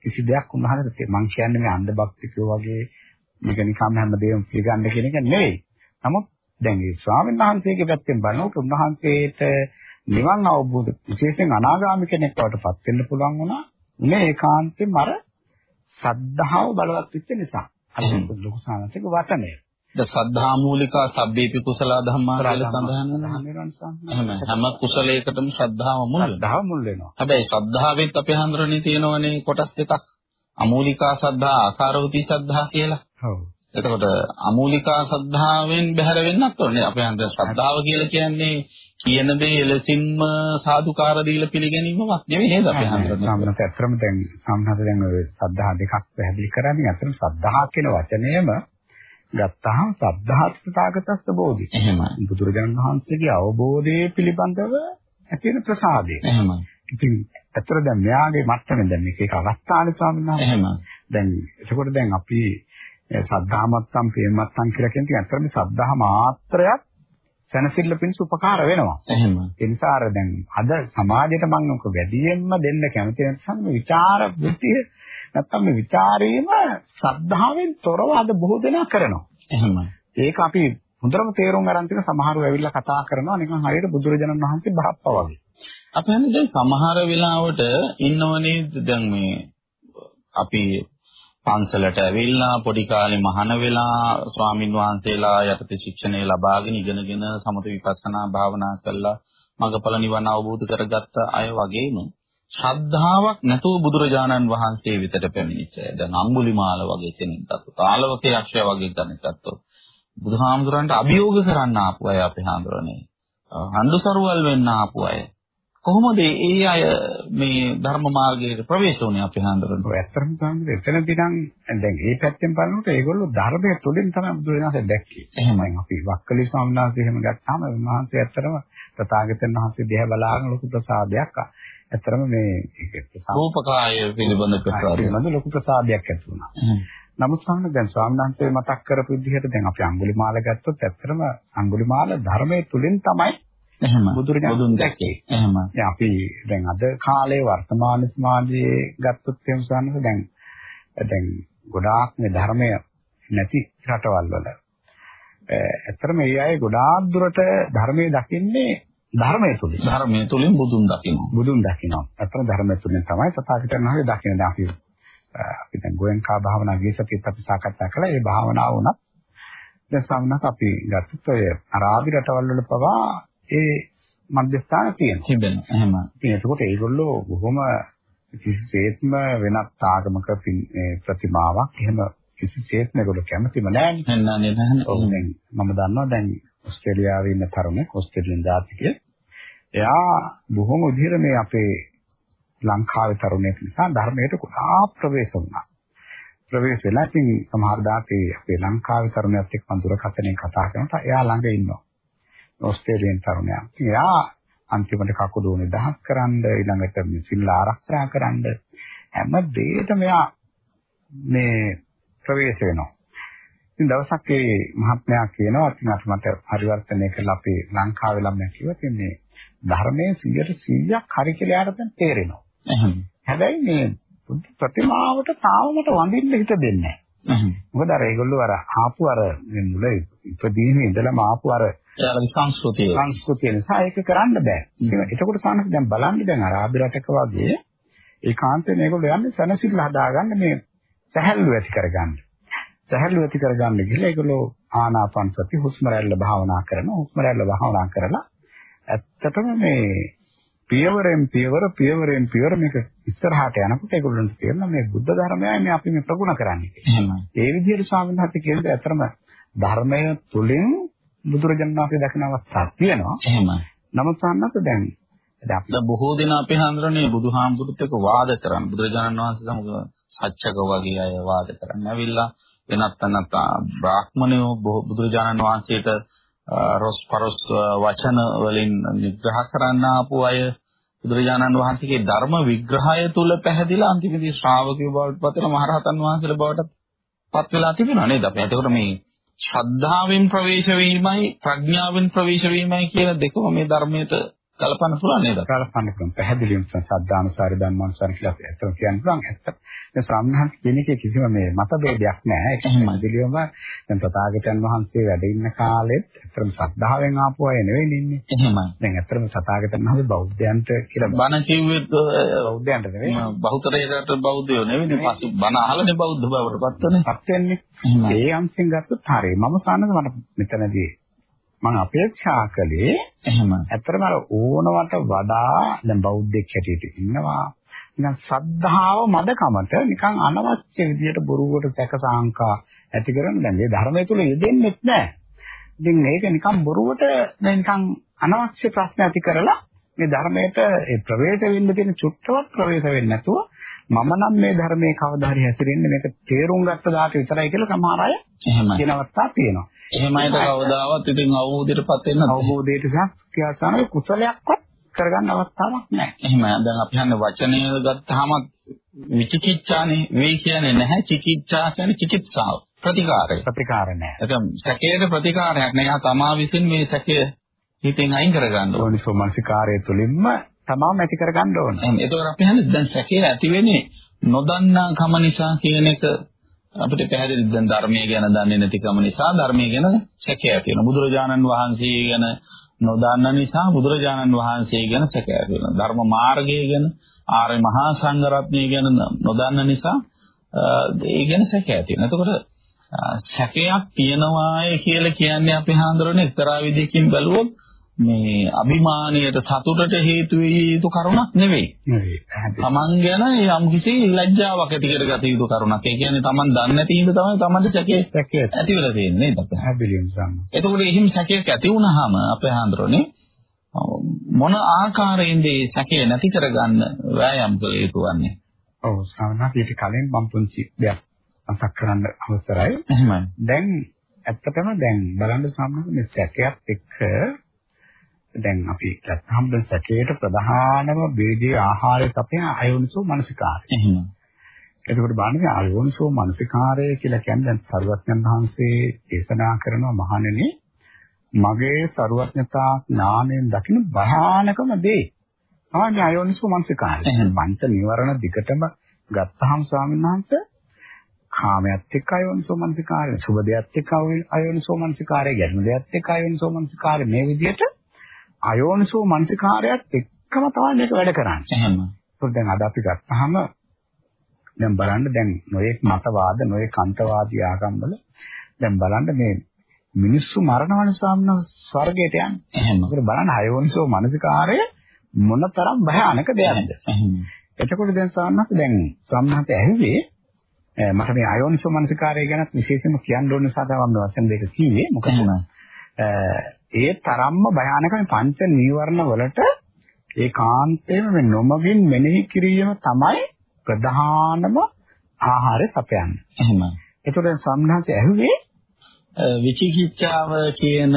කිසි දෙයක් උන්වහන්සේට මං කියන්නේ මේ අන්ධ භක්තිකෝ වගේ මේක නිකම්ම හැමදේම පිළිගන්න කියන එක නෙවෙයි. නමුත් දැන් මේ ස්වාමීන් වහන්සේගේ පැත්තෙන් බලනකොට උන්වහන්සේට නිවන් අවබෝධ විශේෂයෙන් අනාගාමී කෙනෙක් බවට පත් වෙන්න පුළුවන් වුණා. මේ ඒකාන්තයෙන්ම අර සද්ධාව බලවත් වෙච්ච නිසා. අර ලොකු සානසික වචනය. ද සද්ධා මූලික සබ්බේපි කුසල ධම්මා කියලා සඳහන් වෙනවා. හැම කුසලයකටම ශ්‍රද්ධාව මුල්. ශ්‍රද්ධාව මුල් වෙනවා. හැබැයි ශ්‍රද්ධාවෙත් අපේ හඳුරන්නේ තියෙනවනේ කොටස් දෙකක්. අමූලිකා සද්ධා ආකාරවති සද්ධා කියලා. ඔව්. එතකොට අමූලිකා සද්ධාවෙන් බැහැර වෙන්නත් ඕනේ. අපේ හන්ද ශ්‍රද්ධාව කියලා කියන්නේ කියන දේ ලෙසින්ම සාදුකාර දීලා පිළිගැනීමක් නෙවෙයි නේද අපේ හන්ද. සාමනත ඇත්තම දැන් සාමනත දැන් ඔය සද්ධා දෙකක් පැහැදිලි කරන්නේ අතන සද්ධා කියන වචනයම ගත්තාම සද්ධාත්ථාගතස්ස බෝධි. එහෙමයි. බුදුරජාණන් වහන්සේගේ අවබෝධයේ පිළිබඳව ඇති වෙන ප්‍රසාදය. එහෙමයි. ඉතින් ඇත්තට දැන් මෙයාගේ මට්ටමෙන් දැන් මේක ඒක අවස්ථානේ ස්වාමීන් වහන්සේ. එහෙමයි. දැන් එතකොට දැන් අපි සද්ධාමත්තම් ප්‍රේමත්තම් කියලා කියන්නේ ඇත්තටම සද්ධා මාත්‍රයක් සැනසෙල්ල පිණිස උපකාර වෙනවා. එහෙමයි. ඒ නිසා අර දැන් අද සමාජයට මම ඔක වැඩියෙන්ම දෙන්න කැමති නැත්නම් මේ විචාර වෘත්තිය නැත්නම් මේ විචාරීම සද්ධාවෙන් තොරව අද බොහෝ දෙනා කරනවා. එහෙමයි. ඒක අපි හොඳටම තේරුම් ගන්න තියෙන සමහරව ඇවිල්ලා කතා කරනවා නිකන් හරියට බුදුරජාණන් වහන්සේ බහප්පා වගේ. අපි හන්නේ දැන් සමහර වෙලාවට ඉන්නවනේ දැන් මේ අපි පන්සලට ඇවිල්ලා පොඩි කාලේ මහාන වෙලා ස්වාමින් වහන්සේලා යටතේ ශික්ෂණය ලබාගෙන ඉගෙනගෙන සමත විපස්සනා භාවනා කළා මගපල නිවන අවබෝධ කරගත්ත අය වගේම ශ්‍රද්ධාවක් නැතුව බුදුරජාණන් වහන්සේ වෙතට පැමිණිච්ච අය. දැන් අඟුලිමාල වගේ කෙනෙක් ගත්තොත්, ආලවකේ අක්ෂය වගේ කෙනෙක් ගත්තොත් බුදුහාමුදුරන්ට අභියෝග කරන්න ආපු අය අපේ හාමුදුරනේ. හඬු සරුවල් වෙන්න ආපු අය. කොහොමද ඒ අය මේ ධර්ම මාර්ගයේ ප්‍රවේශ වුණේ අපේ හාමුදුරනේ? ඔය ඇත්තටම තමයි එතනදී නම් දැන් මේ පැත්තෙන් බලනකොට ඒගොල්ලෝ ධර්මයේ තුලින් තමයි බුදුරජාණන්සේ දැක්කේ. එහෙමයි අපි වක්කලි ස්වාමීන් වහන්සේ එහෙම ගත්තාම උන්වහන්සේ ඇත්තටම තථාගතයන් වහන්සේ දිහා බලාගෙන ලොකු ප්‍රසාදයක් ඇත්තටම මේ රූපකාය පිළිබඳ ප්‍රසාදය පිළිබඳ ලොකු ප්‍රසාදයක් ඇති වුණා. නමුත් සාමාන්‍ය දැන් ස්වාමීන් වහන්සේ මතක් කරපු විදිහට දැන් අපි අඟුලිමාල ගත්තොත් ඇත්තටම අඟුලිමාල ධර්මයේ තුලින් තමයි එහෙම බුදුරජාණන් දැක්කේ. එහෙම. දැන් අපි දැන් අද කාලේ වර්තමාන සමාජයේ ගත්තොත් එහෙම සාමාන්‍ය දැන් දැන් ගොඩාක් මේ ධර්මය නැති රටවල් වල ඇත්තටම මේ අය ගොඩාක් දුරට ධර්මයේ දකින්නේ ධර්මයේ තුලින්. ධර්මයේ තුලින් බුදුන් දකිනවා. බුදුන් දකිනවා. ඇත්තට ධර්මයේ තුලින් තමයි තථාගතයන් වහන්සේ දකින්නේ. දැන් අපි අපි දැන් ගෝයන්කා භාවනා ගියසතිත් අපි සාකච්ඡා කළා. ඒ භාවනාව උනත් දැන් සම්මත අපි ගත්තොත් ඔය අරාබි රටවල් වල පවා ඒ මධ්‍යස්ථාන තියෙනවා. තිබෙනවා. එහෙම. ඉතින් ඒකෝට ඒගොල්ලෝ බොහොම කිසිසේත්ම වෙනත් ආගමක ප්‍රතිමාවක් එහෙම කිසිසේත්ම ඒගොල්ලෝ කැමතිම නැහැ. නෑ නෑ මම දන්නවා දැන් ඕස්ට්‍රේලියාවේ ඉන්න තරුණෙක් ඕස්ට්‍රේලියානු ජාතිකයෙක්. එයා බොහොම විදිහට මේ අපේ ලංකාවේ තරුණයෙක් නිසා ධර්මයට ගොඩාක් ප්‍රවේශ වුණා. ප්‍රවේශ වෙලා ඉතින් සමහර දාතේ අපේ ලංකාවේ තරුණයත් එක්ක මම දුරකථනයෙන් කතා කරනකොට එයා ළඟ ඉන්නවා. ඕස්ට්‍රේලියානු තරුණයා. එයා අන්තිමට කකුඩු නිදහස් කරන්න ඊළඟට සිල් ආරක්ෂා කරන්න හැම දෙයකම එයා මේ ප්‍රවේශ වෙනවා. ඉතින් දවසක් ඒ මහත්මයා කියනවා ඉතින් අපි මට පරිවර්තනය කළා අපේ ලංකාවේ ළමයා කිව්වා ඉතින් මේ ධර්මයේ 100%ක් හරි කියලා යාට දැන් තේරෙනවා. හැබැයි මේ බුද්ධ ප්‍රතිමාවට තාම මට වඳින්න හිත දෙන්නේ නැහැ. මොකද අර ඒගොල්ලෝ අර ආපු අර මේ මුල ඉපදීමේ ඉඳලම ආපු අර සංස්කෘතිය සංස්කෘතිය නිසා ඒක කරන්න බෑ. ඒකකොට සානක දැන් බලන්න දැන් අරාබි රටක වගේ ඒකාන්තයෙන් මේගොල්ලෝ යන්නේ සනසිල්ල හදාගන්න මේ සැහැල්ලු ඇති කරගන්න. සැහැල්ලු ඇති කරගන්න ගිහලා ඒගොල්ලෝ ආනාපාන සති හුස්ම රැල්ල භාවනා කරනවා. හුස්ම රැල්ල භාවනා කරලා ඇත්තටම මේ පියවරෙන් පියවර පියවරෙන් පියවර මේක ඉස්සරහට යනකොට ඒගොල්ලන්ට තේරෙනවා මේ බුද්ධ ධර්මයයි මේ අපි මේ ප්‍රගුණ කරන්නේ. එහෙමයි. ඒ විදිහට ස්වාමීන් වහන්සේ කියන්නේ ඇත්තටම ධර්මය තුලින් බුදුරජාණන් වහන්සේ දකින අවස්ථාවක් තියෙනවා. එහෙමයි. නමුත් සාන්නත් දැන් දැන් අපි බොහෝ දෙනා අපේ හන්දරනේ බුදුහාමුදුරුත් එක්ක වාද කරන බුදුරජාණන් වහන්සේ සමග සත්‍යක වගේ අය වාද කරන්න ඇවිල්ලා වෙනත් තැනත් බ්‍රාහ්මණයෝ බුදුරජාණන් වහන්සේට රොස් පරොස් වචන වලින් විග්‍රහ කරන්න ආපු අය බුදුරජාණන් වහන්සේගේ ධර්ම විග්‍රහය තුල පැහැදිලා අන්තිමදී ශ්‍රාවකයෝ බවට පත් වෙන මහරහතන් වහන්සේලා බවට පත් වෙලා තිබෙනවා නේද අපි? එතකොට මේ ශ්‍රද්ධාවෙන් ප්‍රවේශ වීමයි ප්‍රඥාවෙන් ප්‍රවේශ වීමයි කියන දෙකම මේ ධර්මයට කල්පන්න පුළුවන් නේද? කල්පන්න පුළුවන්. පැහැදිලිවම සද්ධානුසාරි ධම්මානුසාරි කියලා අපි ඇත්තම කියන්න පුළුවන්. ඇත්ත. දැන් සාමනහත් කියන එකේ කිසිම මේ මතභේදයක් නැහැ. ඒක පැහැදිලිවම දැන් තථාගතයන් වහන්සේ වැඩ ඉන්න කාලෙත් ඇත්තම ශ්‍රද්ධාවෙන් ආපු අය නෙවෙයි ඉන්නේ. එහෙමයි. දැන් ඇත්තම තථාගතයන් වහන්සේ බෞද්ධයන්ට කියලා බණ කිව්වෙත් බෞද්ධයන්ට නෙවෙයි. බහුතරයකට බෞද්ධයෝ නෙවෙයි. පස්සේ බණ අහලානේ බෞද්ධ බවට පත් වෙන්නේ. පත් වෙන්නේ. ඒ අංශෙන් ගත්තොත් හරියි. මම සාන්නද මට මෙතනදී මම අපේක්ෂා කළේ එහෙම ඇත්තටම අර ඕනවට වඩා දැන් බෞද්ධෙක් හැටියට ඉන්නවා නිකන් ශ්‍රද්ධාව මදකමට නිකන් අනවශ්‍ය විදියට බොරුවට සැකසාංකා ඇති කරන දැන් මේ ධර්මය තුල යෙදෙන්නෙත් නැහැ. ඉතින් මේක නිකන් බොරුවට නිකන් අනවශ්‍ය ප්‍රශ්න ඇති කරලා මේ ධර්මයට ඒ ප්‍රවේශ වෙන්න තියෙන චුට්ටවත් ප්‍රවේශ වෙන්නේ නැතුව මම නම් මේ ධර්මයේ කවදා හරි හැසිරෙන්නේ මේක තේරුම් ගත්ත දාට විතරයි කියලා සමහර අය. කියන අවස්ථා තියෙනවා. එහෙමයිද කවදාවත් ඉතින් අවබෝධයටපත් වෙන්න අවබෝධයට ක්‍රියාසන කුසලයක්වත් කරගන්න අවස්ථාවක් නැහැ. එහෙමයි. දැන් අපි හන්නේ වචනය ගත්තාම විචිකිච්ඡානේ වේ කියන්නේ නැහැ. චිකිච්ඡා කියන්නේ චිකිත්සාව. ප්‍රතිකාරය. ප්‍රතිකාර නැහැ. ඒක සැකයට ප්‍රතිකාරයක් නෑ. යා තමා විසින් මේ සැකය හිතෙන් අයින් කරගන්න ඕනේ. යෝනිසෝ මනසිකාරය තුළින්ම තමාම ඇති කරගන්න ඕනේ. එහෙනම් ඒතකොට අපි හන්නේ දැන් සැකය ඇති වෙන්නේ නොදන්නා කම නිසා කියන එක අපිට පැහැදිලි දැන් ධර්මයේ ගැන දන්නේ නැතිකම නිසා ධර්මයේ ගැන සැකය ඇති වෙනවා. බුදුරජාණන් වහන්සේ ගැන නොදන්න නිසා බුදුරජාණන් වහන්සේ ගැන සැකය ඇති වෙනවා. ධර්ම මාර්ගය ගැන ආර්ය මහා සංඝ රත්නය ගැන නොදන්න නිසා ඒ ගැන සැකය ඇති වෙනවා. එතකොට සැකයක් තියනවාය කියලා කියන්නේ අපි හඳුරන එක්තරා විදිහකින් බැලුවොත් මේ අභිමානයට සතුටට හේතු විය යුතු කරුණක් නෙවෙයි. නෙවෙයි. තමන් ගැන යම්කිසි ලැජ්ජාවක් ඇති කරගත යුතු කරුණක්. ඒ කියන්නේ තමන් දන්නේ නැති හින්දා තමයි තමන්ට සැකේ ඇති වෙලා තියෙන්නේ නේද අපේ? හැබිලියම් සම්ම. එතකොට එහෙම සැකයක් ඇති වුනහම අපේ හඳුරන්නේ මොන ආකාරයෙන්ද මේ සැකේ නැති කරගන්න වෑයම් කළ යුතු වන්නේ? ඔව් සමහරවිට ඊට කලින් මම පුංචි දෙයක් මතක් කරන්න අවසරයි. එහෙමයි. දැන් ඇත්තටම දැන් බලන්න සම්මත මේ සැකයක් එක්ක දැන් අපි දැන් සැකයට ප්‍රධානම බේදී ආහාරයක් අපේ අයෝනිසෝ මනසිකාරය. එහෙමයි. එතකොට බලන්න අයෝනිසෝ මනසිකාරය කියලා කියන්නේ දැන් සරුවත්යන් වහන්සේ දේශනා කරනවා මහණෙනි මගේ සරුවත්නතා ඥාණයෙන් දකින්න භයානකම දේ. තමයි අයෝනිසෝ මනසිකාරය. පංච නිවරණ දිගටම ගත්තාම ස්වාමීන් වහන්සේ කාමයට එක්ක අයෝනිසෝ මනසිකාරය, සුබ දෙයත් එක්ක අයෝනිසෝ මනසිකාරය, ගැටුම් දෙයත් එක්ක අයෝනිසෝ මනසිකාරය මේ විදිහට අයෝනිසෝ මනසිකාරයත් එක්කම තමයි මේක වැඩ කරන්නේ. එහෙමයි. ඒක දැන් අද අපි ගත්තාම දැන් බලන්න දැන් නොයෙක් මතවාද, නොයෙක් අන්තවාදී ආගම්වල දැන් බලන්න මේ මිනිස්සු මරණවන ස්වාමීන් ස්වර්ගයට යන්නේ. එහෙමයි. ඒකට බලන්න අයෝනිසෝ මනසිකාරය මොනතරම් භයානක දෙයක්ද? එහෙමයි. එතකොට දැන් සාන්නත් දැන් සම්මත ඇහුවේ මට මේ අයෝනිසෝ මනසිකාරය ගැන විශේෂයෙන්ම කියන්න ඕන නිසා තමයි මම වචන දෙක කිව්වේ. මොකද. ඒ තරම්ම භයානක මේ පංච නීවරණ වලට ඒකාන්තයෙන්ම මේ නොමගින් මෙනෙහි කිරීම තමයි ප්‍රධානම ආහාරය සපයන්නේ. එහෙමයි. ඒතකොට සම්හාසය ඇහුවේ විචිකිච්ඡාව කියන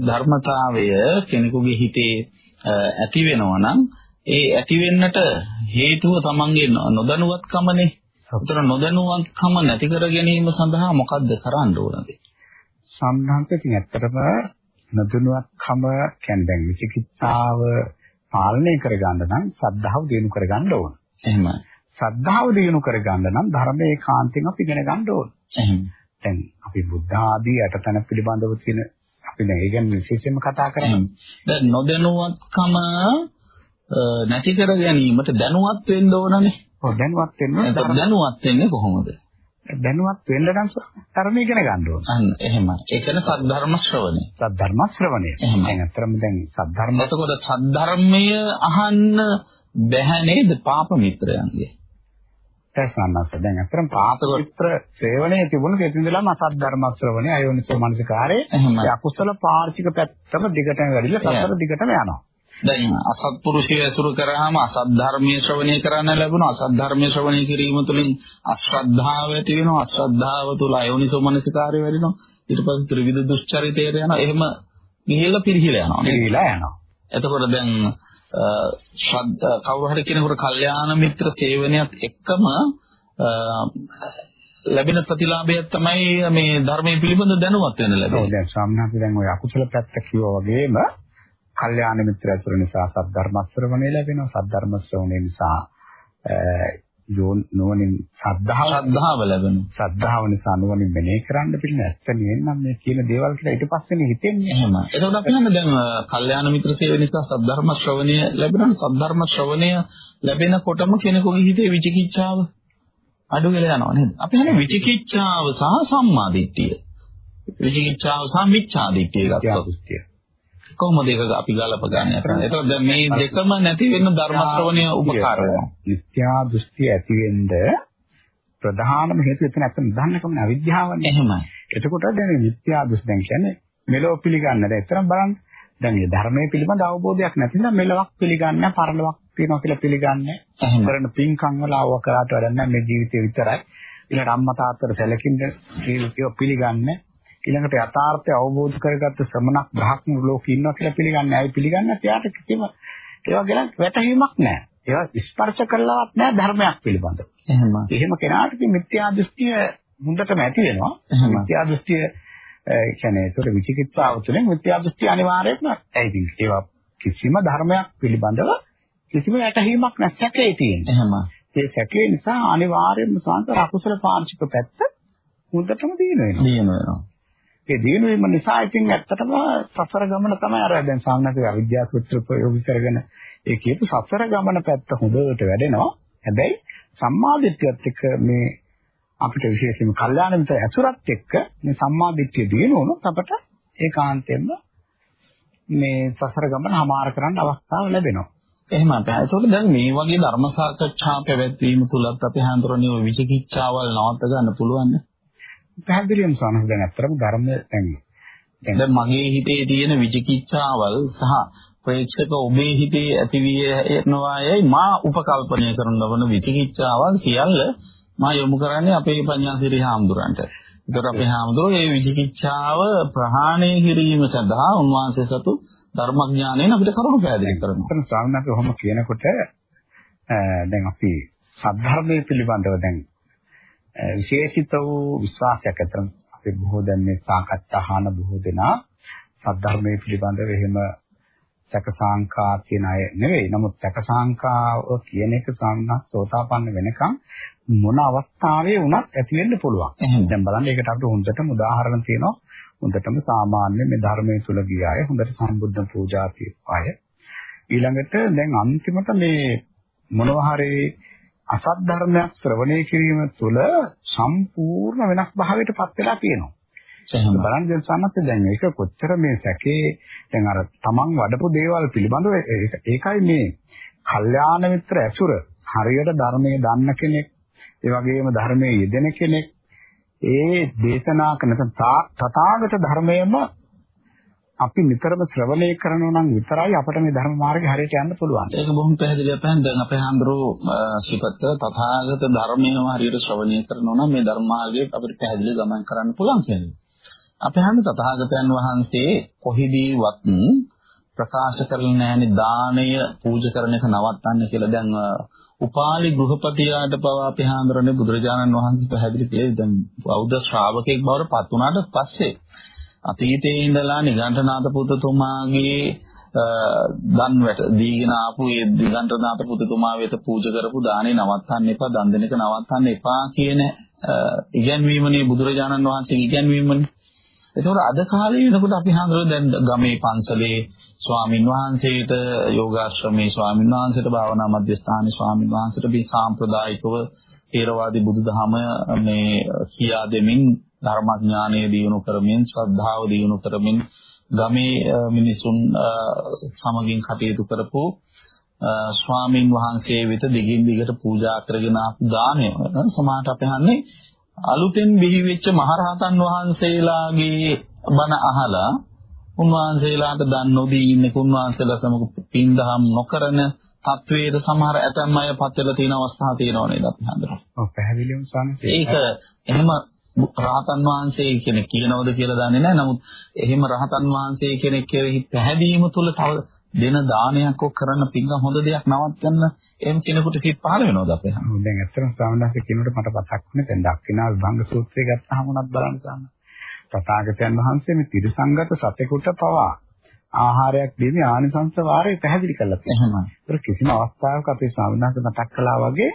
ධර්මතාවය කෙනෙකුගේ හිතේ ඇති වෙනවා නම් ඒ ඇති වෙන්නට හේතුව තමන්ගේ නොදැනුවත්කමනේ. උතර නොදැනුවත්කම නැති කර ගැනීම සඳහා මොකද්ද කරන්න ඕනද? සම්හාසය ඉතින් ඇත්තටම නොදැනුවත්කම කියන්නේ දැන් විචිකිච්ඡාව පාලනය කරගන්න නම් සද්ධාව දිනු කරගන්න ඕන. එහෙමයි. සද්ධාව දිනු කරගන්න නම් ධර්මයේ කාන්තෙන් අපි ඉගෙන ගන්න ඕන. එහෙමයි. දැන් අපි බුද්ධ ආදී යටතන පිළිබඳව තියෙන අපි දැන් ඒ ගැන විශේෂයෙන්ම කතා කරන්නේ. දැන් නොදැනුවත්කම නැති කර ගැනීමට දැනුවත් වෙන්න ඕනනේ. ඔව් දැනුවත් වෙන්න දැනුවත් වෙන්නේ කොහොමද? දැනුවත් වෙන්න නම් ධර්ම ඉගෙන ගන්න ඕන. අන්න එහෙමයි. ඒ කියන්නේ සද්ධර්ම ශ්‍රවණය. සද්ධර්ම ශ්‍රවණය. දැන් අතරම දැන් සද්ධර්ම එතකොට සද්ධර්මය අහන්න බැහැ නේද පාප මිත්‍රයන්ගේ? තේසන්නත් දැන් අතරම පාපවිත්‍ර සේවනයේ තිබුණ දෙතින්දලම අසද්ධර්ම ශ්‍රවණය අයෝනිසෝ මනසිකාරේ අකුසල පාර්ශික පැත්තම දිගටම වැඩිලා සතර දිගටම යනවා. දැන් අසත්පුරුෂය ඇසුරු කරාම අසත් ධර්මයේ ශ්‍රවණය කරන්න ලැබුණා. අසත් ධර්මයේ ශ්‍රවණය කිරීම තුළින් අශ්‍රද්ධාව ඇති වෙනවා. අශ්‍රද්ධාව තුළ අයෝනිසෝ මනසිකාරය වැඩිනවා. ඊට පස්සේ ත්‍රිවිධ දුස්චරිතයට යනවා. එහෙම ගිහිල්ලා පිරිහිලා යනවා. පිළිලා යනවා. එතකොට දැන් ශ්‍රද්ධ කවුරු හරි කෙනෙකුට කල්යාණ මිත්‍ර සේවනයත් එක්කම ලැබෙන ප්‍රතිලාභයක් තමයි මේ ධර්මයේ පිළිබඳ දැනුවත් ඔව් ලැබෙන්නේ. දැන් ස්වාමීන් දැන් ওই අකුසල පැත්ත කිව්වා වගේම කල්යාණ මිත්‍ර ඇසුර නිසා සද්ධර්ම ශ්‍රවණය ලැබෙනවා. සද්ධර්ම ශ්‍රවණය නිසා නෝනින් සද්ධාව ශ්‍රද්ධාව ලැබෙනවා. ශ්‍රද්ධාව නිසා නුවණින් මෙනෙහි කරන්න පිළින ඇත්ත නෙවෙන්නම් මේ කියන දේවල් කියලා ඊට පස්සේනේ හිතෙන්නේ. එහෙම. එතකොට අපි හන්නේ දැන් කල්යාණ මිත්‍ර සේවය නිසා සද්ධර්ම ශ්‍රවණය ලැබෙනවා. සද්ධර්ම ශ්‍රවණය ලැබෙනකොටම කෙනෙකුගේ හිතේ විචිකිච්ඡාව අඩු වෙලා යනවා නේද? අපි හන්නේ විචිකිච්ඡාව සහ සම්මා දිට්ඨිය. විචිකිච්ඡාව සහ මිච්ඡා දිට්ඨිය ගත්තොත්. කොහොමද ඒක අපි ගලපගන්නේ? එතකොට දැන් මේ දෙකම නැති වෙන ධර්ම ශ්‍රවණය උපකාර වෙනවා. මිත්‍යා දෘෂ්ටි ඇති වෙන්න ප්‍රධානම හේතුව එතන ඇත්තම දන්නකම අවිද්‍යාවනේ. එහෙමයි. එතකොට දැන් මිත්‍යා දෘෂ්ටි දැන් කියන්නේ මෙලොව පිළිගන්න. දැන් එතරම් බලන්න දැන් මේ ධර්මයේ පිළිබඳ අවබෝධයක් නැති නම් මෙලොවක් පිළිගන්නේ පරලොවක් තියෙනවා කියලා පිළිගන්නේ. කරන පින්කම් වල ආව කරාට වැඩක් නැහැ මේ ජීවිතේ විතරයි. ඊළඟට අම්මා තාත්තට සැලකින්න ජීවිතය පිළිගන්නේ. ඊළඟට යථාර්ථය අවබෝධ කරගත්ත ශ්‍රමණක් බ්‍රහ්ම ලෝකේ ඉන්නවා කියලා පිළිගන්නේ. අය පිළිගන්නේ එයාට කිසිම ඒවා ගැන වැටහීමක් නැහැ. ඒවා ස්පර්ශ කළාවත් නැහැ ධර්මයක් පිළිබඳව. එහෙම. එහෙම කෙනාට මිත්‍යා දෘෂ්ටිය හොඳටම ඇති වෙනවා. මිත්‍යා දෘෂ්ටිය ඒ කියන්නේ ඒතර විචිකිච්ඡාව තුළින් මිත්‍යා දෘෂ්ටි අනිවාර්යයෙන්ම ඇයි ඒවා කිසිම ධර්මයක් පිළිබඳව කිසිම වැටහීමක් නැසකේ තියෙන්නේ. එහෙම. ඒ සැකේ නිසා අනිවාර්යයෙන්ම සාන්තර අකුසල පාංශික පැත්ත හොඳටම දින වෙනවා. දින වෙනවා. ඒ දින වීම නිසා ඉතින් ඇත්තටම සසර ගමන තමයි අර දැන් සාමාන්‍යයෙන් අවිද්‍යාව සූත්‍ර ප්‍රයෝග කරගෙන ඒ කියපු සසර ගමන පැත්ත හොඳට වැඩෙනවා. හැබැයි සම්මාදිට්ඨියත් එක්ක මේ අපිට විශේෂයෙන්ම කල්යාණ මිත්‍ර ඇසුරත් එක්ක මේ සම්මාදිට්ඨිය දිනුනොත් අපට ඒකාන්තයෙන්ම මේ සසර ගමන හමාර කරන්න අවස්ථාව ලැබෙනවා. එහෙම අපේ. ඒතකොට දැන් මේ වගේ ධර්ම සාකච්ඡා පැවැත්වීම තුලත් අපි හඳුරන්නේ ඔය විචිකිච්ඡාවල් නවත්ත ගන්න පුළුවන් නේ. පැහැදිලිවම සනහ දැන් අත්‍තරම ධර්ම දැන් දැන් මගේ හිතේ තියෙන විචිකිච්ඡාවල් සහ ප්‍රේක්ෂක ඔබේ හිතේ ඇතිවිය යනවායයි මා උපකල්පනය කරන ලබන විචිකිච්ඡාවල් සියල්ල මා යොමු කරන්නේ අපේ පඤ්ඤාසිරි හාමුදුරන්ට. ඒතර අපේ හාමුදුරුවෝ මේ විචිකිච්ඡාව ප්‍රහාණය කිරීම සඳහා උන්වහන්සේ සතු ධර්මඥානයෙන් අපිට කරුණු පැහැදිලි කරනවා. එතන ස්වාමීන් වහන්සේ ඔහොම කියනකොට දැන් අපි සද්ධර්මයේ පිළිබඳව දැන් විශේෂිත වූ විශ්වාසයක් අතර අපි බොහෝ දැන් මේ සාකච්ඡා අහන බොහෝ දෙනා සද්ධර්මයේ පිළිබඳව එහෙම සැකසාංකා කියන අය නෙවෙයි. නමුත් සැකසාංකාව කියන එක සම්මත සෝතාපන්න වෙනකන් මොන අවස්ථාවේ වුණත් ඇති වෙන්න පුළුවන්. දැන් බලන්න ඒකට අපිට හොඳටම උදාහරණ තියෙනවා. හොඳටම සාමාන්‍ය මේ ධර්මයේ තුල ගිය අය හොඳට සම්බුද්ධ පූජා අය. ඊළඟට දැන් අන්තිමට මේ මොනවා හරි අසත් ධර්මයක් ශ්‍රවණය කිරීම තුළ සම්පූර්ණ වෙනස් භාවයකටපත් වෙලා තියෙනවා. එහෙනම් බලන්න දැන් සම්මත දැන් මේක කොච්චර මේ සැකේ දැන් අර තමන් වඩපු දේවල් පිළිබඳව ඒකයි මේ කල්යාණ මිත්‍ර ඇසුර හරියට ධර්මයේ දන්න කෙනෙක් ඒ වගේම ධර්මයේ යෙදෙන කෙනෙක් ඒ දේශනා කරන තථාගත ධර්මයේම අපි නිතරම ශ්‍රවණය කරනවා නම් විතරයි අපිට මේ ධර්ම මාර්ගේ හරියට යන්න පුළුවන්. ඒක බොහොම පැහැදිලිව පහන් දැන් අපේ හඳුරෝ සිපත තථාගත ධර්මයේම හරියට ශ්‍රවණය කරනවා නම් මේ ධර්ම මාර්ගයේ අපිට පැහැදිලි ගමන් කරන්න පුළුවන් කියන්නේ. අපේ හඳ තථාගතයන් වහන්සේ කොහිදීවත් ප්‍රකාශ කරලා නැහැනේ දාණය පූජා කරන එක නවත්තන්න කියලා දැන් උපාලි ගෘහපතියාට පවා අපි හඳුරන්නේ බුදුරජාණන් වහන්සේ පැහැදිලි කළේ දැන් බෞද්ධ ශ්‍රාවකෙක් බවට පත් වුණාට පස්සේ අතීතයේ ඉඳලා නිගණ්ඨනාථ පුතතුමාගේ දන් වැට දීගෙන ආපු ඒ නිගණ්ඨනාථ පුතතුමා වෙත පූජා කරපු දානේ නවත්තන්න එපා දන් දෙන එක නවත්තන්න එපා කියන ඉගැන්වීමනේ බුදුරජාණන් වහන්සේගේ ඉගැන්වීමනේ. එතකොට අද කාලේ වෙනකොට අපි හඳුනන දැන් ගමේ පන්සලේ ස්වාමින් වහන්සේට යෝගාශ්‍රමේ ස්වාමින් වහන්සේට භාවනා මධ්‍යස්ථානයේ ස්වාමින් වහන්සේට මේ සාම්ප්‍රදායිකව ථේරවාදී බුදුදහම මේ කියා දෙමින් ධර්මඥානය දියුණු කරමින් ශ්‍රද්ධාව දියුණු කරමින් ගමේ මිනිසුන් සමගින් කටයුතු කරපු ස්වාමින් වහන්සේ වෙත දිගින් දිගට පූජා කරගෙන ආපු දානය සමාහට අපි හන්නේ අලුතෙන් බිහි වෙච්ච මහරහතන් වහන්සේලාගේ බණ අහලා උන්වහන්සේලාට දන් නොදී ඉන්නේ උන්වහන්සේලා සමග පින්දහම් නොකරන තත්වයට සමහර ඇතැම් අය පත් වෙලා තියෙන අවස්ථා තියෙනවා නේද අපි හඳුනනවා. ඔව් පැහැදිලිවම සාමසේ. ඒක එහෙම රහතන් වහන්සේ කෙනෙක් කියනවද කියලා දන්නේ නැහැ. නමුත් එහෙම රහතන් වහන්සේ කෙනෙක් කෙරෙහි පැහැදීම තුළ තව දෙන දානයක් ඔක් කරන්න පිංගම් හොඳ දෙයක් නවත්තන්න එහෙම කෙනෙකුට සිත් පහළ වෙනවද අපේ හා? දැන් ඇත්තටම ස්වාමීන් කියනකොට මට මතක් වුණේ දැන් දක්ෂිනා විභංග සූත්‍රය ගත්තාම උනත් බලන්න සාම. තථාගතයන් වහන්සේ මේ ත්‍රිසංගත සතෙකුට පවා ආහාරයක් දෙන්නේ ආනිසංස වාරේ පැහැදිලි කරලා තියෙනවා. ඒක කිසිම අවස්ථාවක අපේ වහන්සේ මතක් කළා වගේ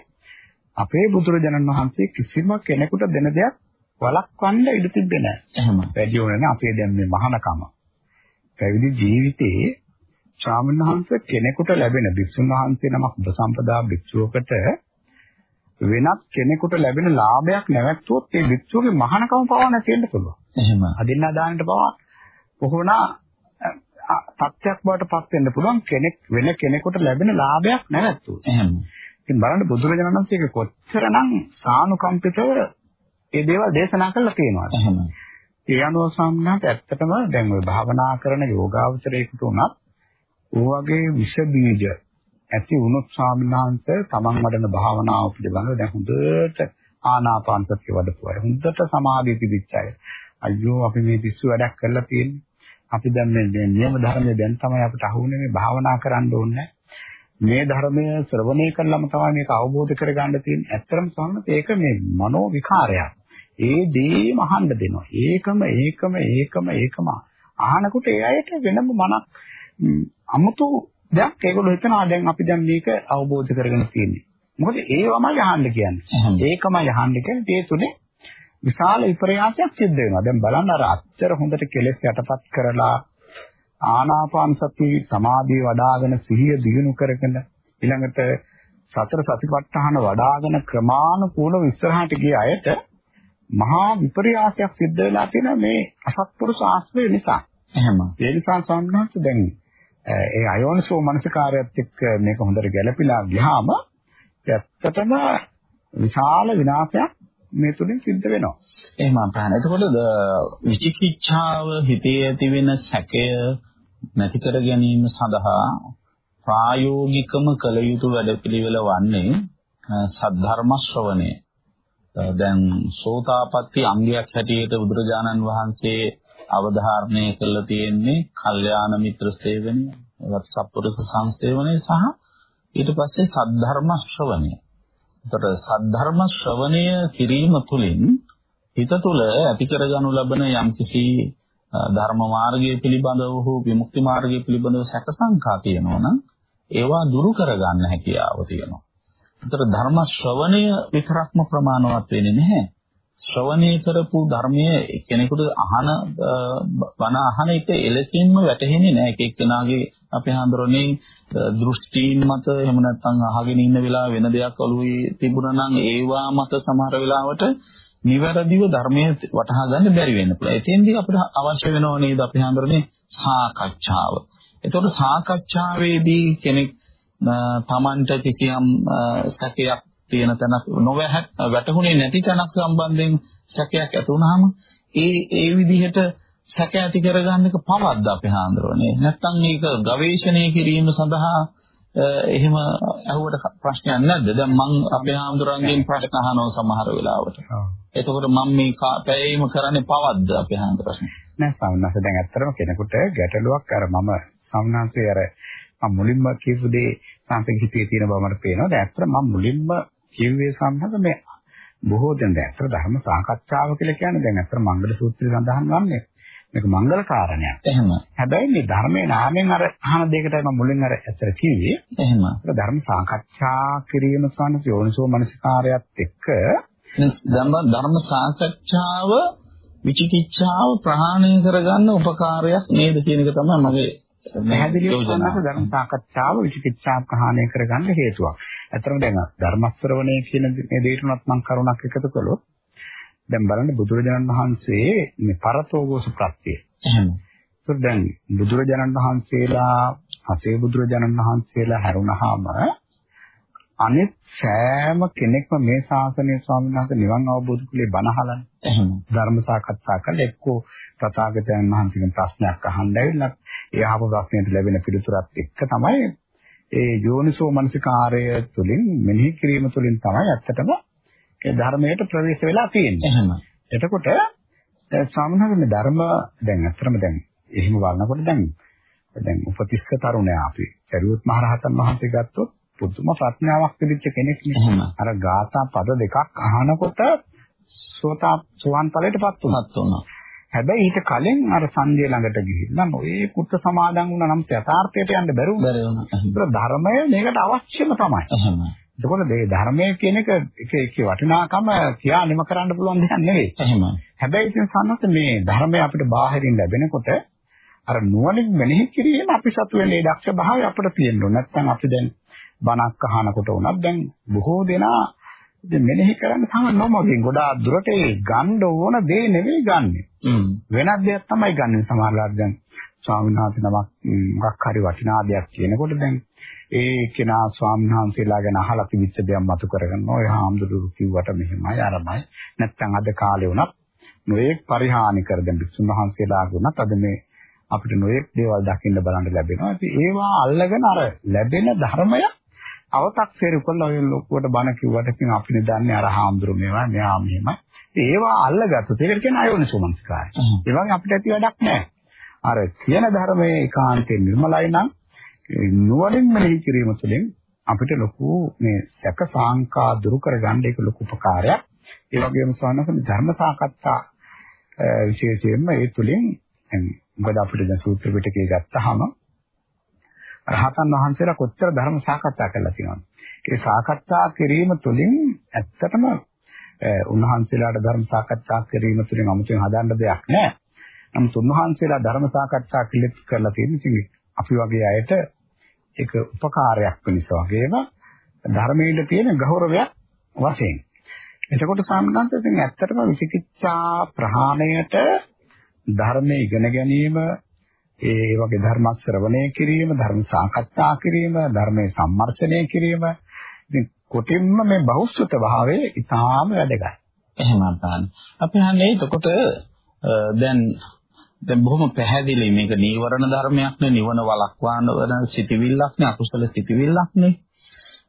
අපේ බුදුරජාණන් වහන්සේ කිසිම කෙනෙකුට දෙන දෙයක් වළක්වන්න ඉඩ තිබෙන්නේ නැහැ. එහෙම. වැඩි ඕනේ අපේ දැන් මේ මහානකම. පැවිදි ජීවිතයේ ශ්‍රාවණ වහන්සේ කෙනෙකුට ලැබෙන භික්ෂුන් වහන්සේ නමක් උපසම්පදා භික්ෂුවකට වෙනත් කෙනෙකුට ලැබෙන ලාභයක් නැවැත්තුවොත් ඒ භික්ෂුවගේ මහානකම පවා නැති වෙන්න පුළුවන්. එහෙම. අදින්නා දාන්නට පවා කොහොනා තත්ත්වයක් බවට පත් වෙන්න පුළුවන් කෙනෙක් වෙන කෙනෙකුට ලැබෙන ලාභයක් නැවැත්තු. එහෙම. ඉතින් බලන්න බුදුරජාණන් වහන්සේ කොච්චරනම් සානුකම්පිතව මේ දේවල් දේශනා කළා තියෙනවද? එහෙම. ඒ අනුව සම්මත ඇත්තටම දැන් ওই භාවනා කරන යෝගාවචරයකට උනත් ඕවගේ විෂ බීජ ඇති වුණොත් ස්වාමීනාංශ තමන් වඩන භාවනාව පිළිබඳව දැන් හොඳට ආනාපාන සතිය වඩපුවා. හොඳට සමාධිය තිබිච්ච අය. අයියෝ අපි මේ පිස්සු වැඩක් කරලා තියෙන්නේ. අපි දැන් මේ නියම ධර්මයේ දැන් තමයි අපිට අහුනේ මේ භාවනා කරන්න ඕනේ. මේ ධර්මය ශ්‍රවණය කළාම තමයි මේක අවබෝධ කරගන්න තියෙන්නේ. ඇත්තටම සම්මත ඒක මේ මනෝ විකාරයක්. ඒ දේම අහන්න දෙනවා. ඒකම ඒකම ඒකම ඒකම අහනකොට ඒ අයට වෙනම මනක් අමුතු දෙයක් ඒගොල්ලෝ හිතනවා දැන් අපි දැන් මේක අවබෝධ කරගෙන තියෙන්නේ. මොකද ඒවමයි අහන්න කියන්නේ. ඒකමයි අහන්න කියන්නේ ඒ තුනේ විශාල විපර්යාසයක් සිද්ධ වෙනවා. දැන් බලන්න අර අච්චර හොඳට කෙලෙස් යටපත් කරලා ආනාපාන සති සමාධිය වඩ아가න සිහිය දිනු කරගෙන ඊළඟට සතර සතිපට්ඨාන වඩ아가න ක්‍රමානුකූලව ඉස්සරහට ගිය අයට මහා විපර්යාසයක් සිද්ධ වෙලා තියෙන මේ අසත්පුරුෂ ආශ්‍රය නිසා. එහෙම. ඒ නිසා සම්හස් දැන් ඒ අයෝනිසෝ මනසිකාරයත් එක්ක මේක හොඳට ගැළපීලා ගියාම ඇත්තටම විශාල විනාශයක් මේ තුලින් සිද්ධ වෙනවා. එහෙම අපහන. එතකොට විචිකිච්ඡාව හිතේ ඇති වෙන සැකය නැති කර ගැනීම සඳහා ප්‍රායෝගිකම කළ යුතු වැඩපිළිවෙල වන්නේ සද්ධර්ම ශ්‍රවණය. දැන් සෝතාපට්ටි අංගයක් හැටියට බුදුරජාණන් වහන්සේ අවධාරණය කරලා තියෙන්නේ කල්යාණ මිත්‍ර සේවනය, එවත් සත්පුරුෂ සංසේවනය සහ ඊට පස්සේ සද්ධර්ම ශ්‍රවණය. එතකොට සද්ධර්ම ශ්‍රවණය කිරීම තුළින් හිත තුළ ඇති කරගනු ලබන යම්කිසි ධර්ම මාර්ගය පිළිබඳව හෝ විමුක්ති මාර්ගය පිළිබඳව සැකසංකා තියෙනවා නම් ඒවා දුරු කරගන්න හැකියාව තියෙනවා. ඒතර ධර්ම ශ්‍රවණය විතරක්ම ප්‍රමාණවත් වෙන්නේ නැහැ. ශ්‍රවණය කරපු ධර්මයේ කෙනෙකුට අහන වන අහන එක එලෙසින්ම වැටහෙන්නේ නැහැ. එක එක්කෙනාගේ අපේ හඳුරන්නේ දෘෂ්ටීන් මත එහෙම නැත්නම් අහගෙන ඉන්න වෙලාව වෙන දෙයක් ඔළුවේ තිබුණා නම් ඒවා මත සමහර වෙලාවට නිවැරදිව ධර්මයේ වටහා ගන්න බැරි වෙන්න පුළුවන්. එතෙන්දී අපිට අවශ්‍ය වෙනව නේද අපි හඳුරන්නේ සාකච්ඡාව. එතකොට සාකච්ඡාවේදී කෙනෙක් තමන්ට කිසියම් සැකයක් තියෙන තැනක් නොවැහ වැටහුනේ නැති තැනක් සම්බන්ධයෙන් සැකයක් ඇති වුනහම ඒ ඒ විදිහට සැක ඇති කරගන්න එක පවද්ද අපේ හාන්දරනේ නැත්නම් මේක ගවේෂණය කිරීම සඳහා එහෙම අහුවට ප්‍රශ්නයක් නැද්ද? දැන් මං අපේ හාමුදුරන්ගෙන් ප්‍රශ්න අහනවා සමහර වෙලාවට. එතකොට මම මේ පැයීම කරන්නේ පවද්ද අපේ හාමුදුර ප්‍රශ්න? නෑ සවුනස දැන් ඇත්තටම කෙනෙකුට ගැටලුවක් අර මම සවුනන්සේ අර මම මුලින්ම කියපු දේ සංසක හිතේ තියෙන බව මට පේනවා දැන් ඇත්තට මම මුලින්ම කිව්වේ සම්හද මේ බොහෝ දැන් ඇත්තට ධර්ම සාකච්ඡාව කියලා කියන්නේ දැන් ඇත්තට මංගල සූත්‍රය සඳහන් වන්නේ මේක මංගල කාරණයක්. එහෙම. හැබැයි මේ ධර්මයේ නාමයෙන් අර අහන දෙයකට මම මුලින් අර ඇත්තට කිව්වේ. එහෙම. ධර්ම සාකච්ඡා කිරීම සඳහා යෝනිසෝ මනසිකාරයත් එක්ක ධර්ම සාකච්ඡාව විචිකිච්ඡාව ප්‍රහාණය කරගන්න උපකාරයක් නේද කියන එක තමයි මගේ පැහැදිලිව කරනකොට ධර්ම සාකච්ඡාව විචිකිච්ඡා ප්‍රහාණය කරගන්න හේතුවක්. ඇත්තටම දැන් ධර්ම ශ්‍රවණය කියන මේ දෙයට උනත් මම කරුණක් එකතු කළොත් දැන් බලන්න බුදුරජාණන් වහන්සේ මේ පරතෝගෝස ප්‍රත්‍යය. එහෙනම් දැන් බුදුරජාණන් වහන්සේලා අසේ බුදුරජාණන් වහන්සේලා හැරුණාම අනිත් සෑම කෙනෙක්ම මේ ශාසනය ස්වාමීන් වහන්සේ නිවන් අවබෝධ කළේ බණහලනේ. ධර්ම සාකච්ඡා කළා එක්කෝ තථාගතයන් වහන්සේගෙන් ප්‍රශ්නයක් අහන්න ඇවිල්ලා ඒ අහපු ප්‍රශ්නෙට ලැබෙන පිළිතුරත් එක්ක තමයි ඒ යෝනිසෝ මනසිකාරය තුළින් මෙනෙහි කිරීම තුළින් තමයි ඇත්තටම ඒ ධර්මයට ප්‍රවේශ වෙලා තියෙන්නේ. එහෙම. එතකොට සාමාන්‍යයෙන් ධර්ම දැන් ඇත්තටම දැන් එහෙම වළනකොට දැන් දැන් උපතිස්ස තරුණයා අපි චරියුත් මහරහතන් වහන්සේ ගත්තොත් පුදුම ප්‍රඥාවක් තිබිච්ච කෙනෙක් නේ. අර ගාථා පද දෙකක් අහනකොට සෝතා සුවන් ඵලයටපත් වුණා. හැබැයි ඊට කලින් අර සංජය ළඟට ගිහිල්ලා ඔය කුත් සමාදන් වුණා නම් යථාර්ථයට යන්න බැරුව. බැරි වුණා. ධර්මය මේකට අවශ්‍යම තමයි. එහෙමයි. එතකොට මේ ධර්මය කියන එක එක එක වටිනාකම කියා නිම කරන්න පුළුවන් දෙයක් නෙවෙයි. එහෙමයි. හැබැයි ඉතින් සම්මත මේ ධර්මය අපිට බාහිරින් ලැබෙනකොට අර නුවණින් මෙනෙහි කිරීම අපි සතු වෙන්නේ දක්ෂ භාවය අපිට තියෙන්න ඕන. නැත්නම් අපි දැන් බණක් අහනකොට උනත් දැන් බොහෝ දෙනා ඉතින් මෙනෙහි කරන්න තම නොමගින් ගොඩාක් දුරට ඒ ගන්න ඕන දේ නෙවෙයි ගන්නෙ. වෙනත් දෙයක් තමයි ගන්නෙ සමහරවිට දැන් ස්වාමීන් වහන්සේ නමක් මොකක් හරි වටිනා දෙයක් කියනකොට දැන් ඒ කෙනා ස්වාමීන් වහන්සේලා ගැන අහලා තිබිච්ච දේක් මතු කරගෙන ඔය හාමුදුරුවෝ කිව්වට මෙහෙමයි අරමයි නැත්නම් අද කාලේ වුණත් නොඑක් පරිහානි කර දෙන බිසුන් වහන්සේලාගේ වුණත් අද මේ අපිට නොඑක් දේවල් දකින්න බලන්න ලැබෙනවා. ඉතින් ඒවා අල්ලගෙන අර ලැබෙන ධර්මය අව탁සේරු කළා ඔය ලොකුවට බණ කිව්වට ඉතින් අපිනේ දන්නේ අර හාමුදුරු මේවා මෙහා මෙහෙමයි. ඒවා අල්ලගත්තොත් ඒකට කියන්නේ අයෝනිසෝමනස්කාරය. ඒ වගේ අපිට ඇති වැඩක් නැහැ. අර කියන ධර්මයේ ඒකාන්තයෙන් නිර්මලයි නම් නුවණින් මෙහි කිරීම තුළින් අපිට ලොකු මේ සැක සාංකා දුරු කරගන්න ඒක ලොකු උපකාරයක්. ඒ වගේම සවනසම ධර්ම සාකච්ඡා විශේෂයෙන්ම ඒ තුළින් මොකද අපිට දැන් සූත්‍ර පිටකේ ගත්තාම රහතන් වහන්සේලා කොච්චර ධර්ම සාකච්ඡා කරලා තියෙනවද? ඒ සාකච්ඡා කිරීම තුළින් ඇත්තටම උන්වහන්සේලාට ධර්ම සාකච්ඡා කිරීම තුළින් 아무තෙන් හදාන්න දෙයක් නැහැ. නමුත් උන්වහන්සේලා ධර්ම සාකච්ඡා කිලිත් කරලා තියෙන ඉතින් අපි වගේ අයට ඒක උපකාරයක් වෙනස වගේම ධර්මයේ තියෙන ගෞරවයක් වශයෙන්. එතකොට සාමනාන්ත ඉතින් ඇත්තටම විචිකිච්ඡා ප්‍රහාණයට ධර්මයේ ඉගෙන ගැනීම ඒ වගේ ධර්ම ශ්‍රවණය කිරීම, ධර්ම සාකච්ඡා කිරීම, ධර්මයේ සම්මර්ෂණය කිරීම ඉතින් කොටින්ම මේ බහුසුත භාවයේ ඊටාම වැදගත්. එහෙම අහන්න. අපි අහන්නේ එතකොට දැන් දැන් බොහොම පැහැදිලි මේක නීවරණ ධර්මයක් නේ නිවන වළක්වාන වන සිටිවිල්ලක් නේ අකුසල සිටිවිල්ලක් නේ.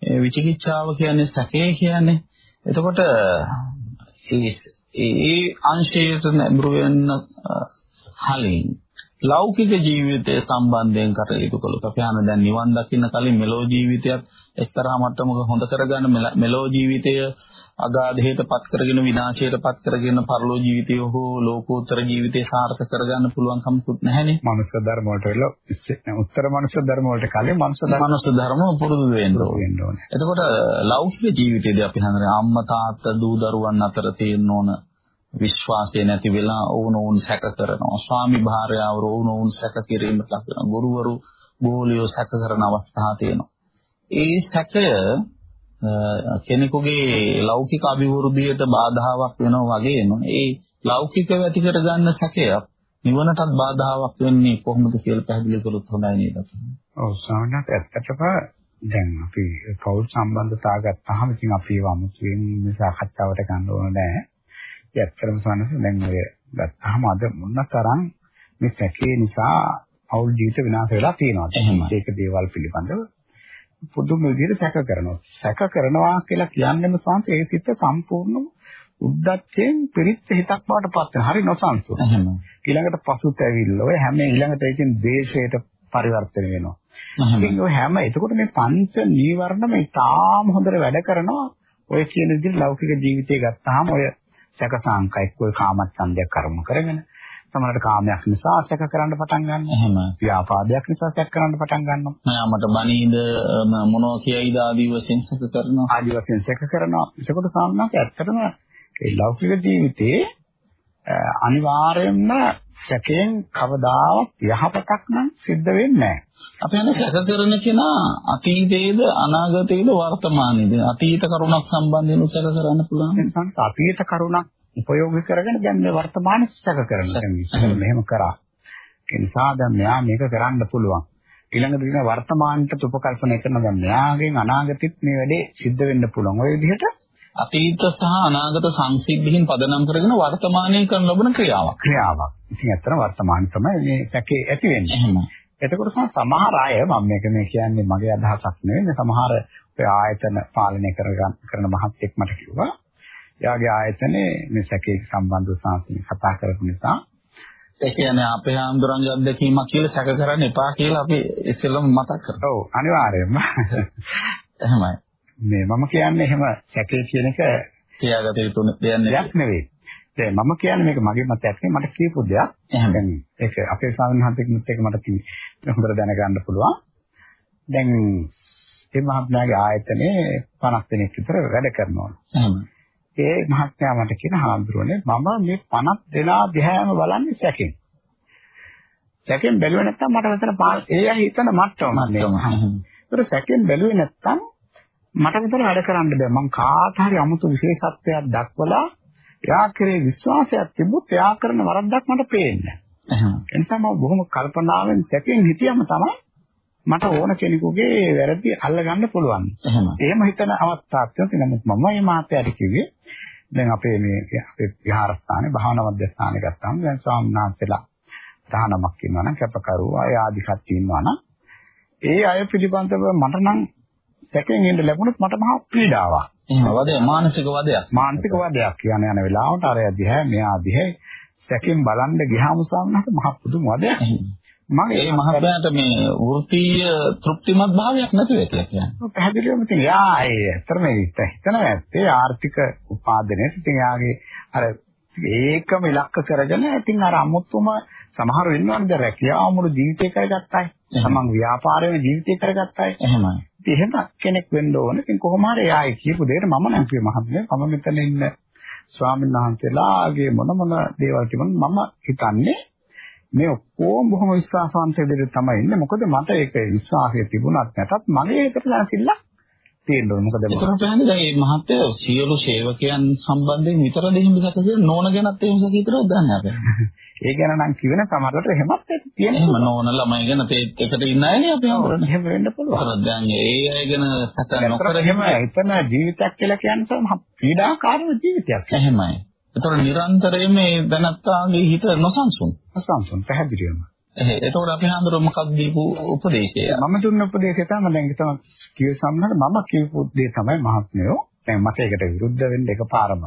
ඒ විචිකිච්ඡාව කියන්නේ සැකේ කියන්නේ. එතකොට ඒ ඒ අංශයට නඹුරු වෙන්න කලින් ලෞකික ජීවිතය සම්බන්ධයෙන් කටයුතු කළොත් අපි අහන දැන් නිවන් දකින්න කලින් මෙලෝ ජීවිතයත් එක්තරා මට්ටමක හොඳ කරගන්න මෙලෝ ජීවිතය අගාධයට පත් කරගෙන විනාශයට පත් කරගෙන පරලෝ ජීවිතය හෝ ලෝකෝත්තර ජීවිතය සාර්ථක කරගන්න පුළුවන් කමකුත් නැහැනේ. මනුෂ්‍ය ධර්ම වලට වෙලා උත්තර මනුෂ්‍ය ධර්ම වලට කලින් මනුෂ්‍ය ධර්ම මනුෂ්‍ය ධර්ම පුරුදු වෙන්න ඕනේ. එතකොට ලෞකික ජීවිතයේදී අපි හඳුනන අම්මා තාත්තා දූ දරුවන් අතර තියෙන ඕන විශ්වාසය නැති වෙලා වුණෝන් සැක කරනවා. ස්වාමි භාර්යාවරු වුණෝන් සැක කිරීමට ලක් වෙනවා. ගුරුවරු ගෝලියෝ සැක කරන අවස්ථා තියෙනවා. ඒ සැකය කෙනෙකුගේ ලෞකික අභිවෘද්ධියට බාධාවක් වෙනවා වගේම ඒ ලෞකික වැටි කර ගන්න සැකයක් නිවනටත් බාධාවක් වෙන්නේ කොහොමද කියලා පැහැදිලි කළොත් හොඳයි නේද? ඔව් සාමාන්‍යයෙන් ඇත්තටම දැන් අපි පෞල් සම්බන්ධතා ගත්තාම ඉතින් අපි ඒව අමුතුවෙන් මේ සාකච්ඡාවට ගන්න ඕන නැහැ. ඇත්තටම සනස දැන් ඔය ගත්තාම අද මොනතරම් මේ සැකේ නිසා පෞල් ජීවිත විනාශ වෙලා තියෙනවා. ඒක දේවල් පිළිබඳව පුදුම විදිහට සැක කරනවා. සැක කරනවා කියලා කියන්නේම සංස ඒ සිත සම්පූර්ණම උද්දච්චයෙන් පිරිච්ච හිතක් බවට පත් වෙනවා. හරි නොසන්සුන්. ඊළඟට පසුතැවිල්ල. ඔය හැම ඊළඟට ඒකෙන් ද්වේෂයට පරිවර්තන වෙනවා. ඉතින් ඔය හැම එතකොට මේ පංච නීවරණම ඉතාම හොඳට වැඩ කරනවා. ඔය කියන විදිහට ලෞකික ජීවිතය ගත්තාම ඔය සැක සංකයික ඔය කාමච්ඡන්දයක් කර්ම කරගෙන සමහරට කාමයක් නිසා සැක කරන්න පටන් ගන්නවා. එහෙම. ව්‍යාපාදයක් නිසා සැක කරන්න පටන් ගන්නවා. මට බණීද මොනවා කියයිද ආදී වශයෙන් සැක කරනවා. ආදී වශයෙන් සැක කරනවා. ඒකකොට සාමාන්‍යයෙන් ඇත්තටම ඒ ලෞකික ජීවිතේ අනිවාර්යයෙන්ම සැකයෙන් කවදාවත් යහපතක් නම් සිද්ධ වෙන්නේ නැහැ. අපි හන්නේ සැක කරන කෙනා අතීතයේද අනාගතයේද වර්තමානයේද අතීත කරුණක් සම්බන්ධයෙන් සැක කරන්න පුළුවන්. එතන අතීත කරුණක් උපයෝගී කරගෙන දැන් මේ වර්තමානයේ සැක කරන දැන් ඉස්සෙල්ලා මෙහෙම කරා. ඒ නිසා දැන් මෙයා මේක කරන්න පුළුවන්. ඊළඟට දින වර්තමානයට උපකල්පනය කරන දැන් මෙයාගෙන් අනාගතෙත් මේ වැඩේ සිද්ධ වෙන්න පුළුවන්. ඔය විදිහට අතීත සහ අනාගත සංසිද්ධීන් පදනම් කරගෙන වර්තමානයේ කරන ලබන ක්‍රියාවක්. ක්‍රියාවක්. ඉතින් ඇත්තට වර්තමාන තමයි මේ සැකේ ඇති වෙන්නේ. එහෙම. එතකොට සමහර අය මම මේක මේ කියන්නේ මගේ අදහසක් නෙවෙයි. සමහර ඔය ආයතන පාලනය කරගන්න කරන මහත්ෙක් මට කිව්වා එයාගේ ආයතනේ මේ සැකේ සම්බන්ධ සාසන කතා කරපු නිසා ඒ කියන්නේ අපේ ආන්දරන්ගේ අත්දැකීමක් කියලා සැක කරන්න එපා කියලා අපි ඉස්සෙල්ලම මතක් කරා. ඔව් අනිවාර්යයෙන්ම. එහෙමයි. මේ මම කියන්නේ එහෙම සැකේ කියන එක කියාගත යුතු දෙයක් නෙවෙයි. දැන් මම කියන්නේ මේක මගේ මතයක් නෙවෙයි මට කියපු දෙයක්. දැන් ඒක අපේ සාමණේරහන්තෙකුත් එක මට හොඳට දැනගන්න පුළුවන්. දැන් මේ මහත්මයාගේ ආයතනයේ 50 දෙනෙක් විතර වැඩ කරනවා. ඒ මහත්මයා මට කියන හාමුදුරනේ මම මේ 50 දෙනා දිහාම බලන්නේ සැකෙන්. සැකෙන් බැලුවේ නැත්තම් මට මෙතන ඒ අය හිතන මට්ටම මම. ඒක සැකෙන් බැලුවේ නැත්තම් මට මෙතන වැඩ කරන්න බෑ. මං කාට හරි 아무තු විශේෂත්වයක් දක්වලා එයා කෙරේ විශ්වාසයක් තිබුත් එයා කරන වරද්දක් මට පේන්නේ. එහෙනම් මම බොහොම කල්පනාවෙන් සැකෙන් හිටියම තමයි මට ඕන කෙනෙකුගේ වැරදි අල්ලගන්න පුළුවන්. එහෙම හිතන අවස්ථාවක් තියෙනවා. නමුත් මම මේ මාතයට කිව්වේ දැන් අපේ මේ අපේ විහාරස්ථානේ භාවනා මධ්‍යස්ථානේ ගත්තාම දැන් ස්වාමීන් වහන්සේලා 19ක් ඉන්නවා නම් කැපකරුවෝ අය ආදි කට්ටිය ඉන්නවා නම් ඒ අය පිළිබඳව මට නම් සැකෙන් ඉන්න ලැබුණොත් මට මහා පීඩාවක්. එහෙම වදේ මානසික වදයක්. මානසික වදයක් කියන යන වෙලාවට අර දිහා මෙහා දිහා සැකෙන් බලන්න ගියාම සාමනහට මහ පුදුම වදයක්. මගේ ඒ මහත්මයාට මේ වෘත්තීය තෘප්තිමත් භාවයක් නැතුව කියලා කියන්නේ. පැහැදිලිවම තියෙන. යා ඒ ඇත්තටම හිතන ඇත්තේ ආර්ථික උපාදනයේ ඉතින් යාගේ අර ඒකම ඉලක්ක කරගෙන ඉතින් අර අමුතුම සමහර වෙනවනේ රැකියාව මුළු ජීවිතේ කරගත්තා. තමන් ව්‍යාපාරයේ ජීවිතේ කරගත්තා. එහෙමයි. ඉතින් එහෙම කෙනෙක් වෙන්න ඕන. ඉතින් කොහොම හරි ආයේ කියපු දෙයට මම නම් කිව්වේ මහත්මයා මම මෙතන ඉන්න ස්වාමීන් වහන්සේලාගේ මොන මොන දේවල් තිබුණ මම හිතන්නේ මේ ඔක්කොම බොහොම විශ්වාසවන්ත විදිහට තමයි ඉන්නේ. මොකද මට ඒක විශ්වාසය තිබුණත් නැතත් මගේ ඒකට දැනසිල්ල තියෙනවා. මොකද ඒකට කියන්නේ දැන් මේ මහත්ය සියලු සේවකයන් සම්බන්ධයෙන් විතරද එහෙම සැකසෙන්නේ නෝන ගැනත් එහෙම සැකීතරක් දන්නේ අපේ. ඒ ගැන නම් කිවෙන සමහරකට එහෙමත් තියෙනවා. එහෙම නෝන ළමයි ගැන තේත් එකට ඉන්න අයනේ අපි හම්බුනේ. එහෙම වෙන්න පුළුවන්. දැන් ඒ අය ගැන සැක නොකර එහෙම එතන ජීවිතයක් කියලා කියන්නේ පීඩාකාරී ජීවිතයක්. එහෙමයි. ඒතකොට නිරන්තරයෙන් මේ දැනත්තාගේ හිත නොසන්සුන්. නොසන්සුන් පැහැදිලිවම. එතකොට අපි හඳුර මොකක්ද දීපු උපදේශය? මම දුන්න උපදේශය තමයි දැන් හිතම කිව්ව සම්මත මම කියපු දේ තමයි මහත්මයෝ. දැන් මට ඒකට විරුද්ධ වෙන්න එකපාරම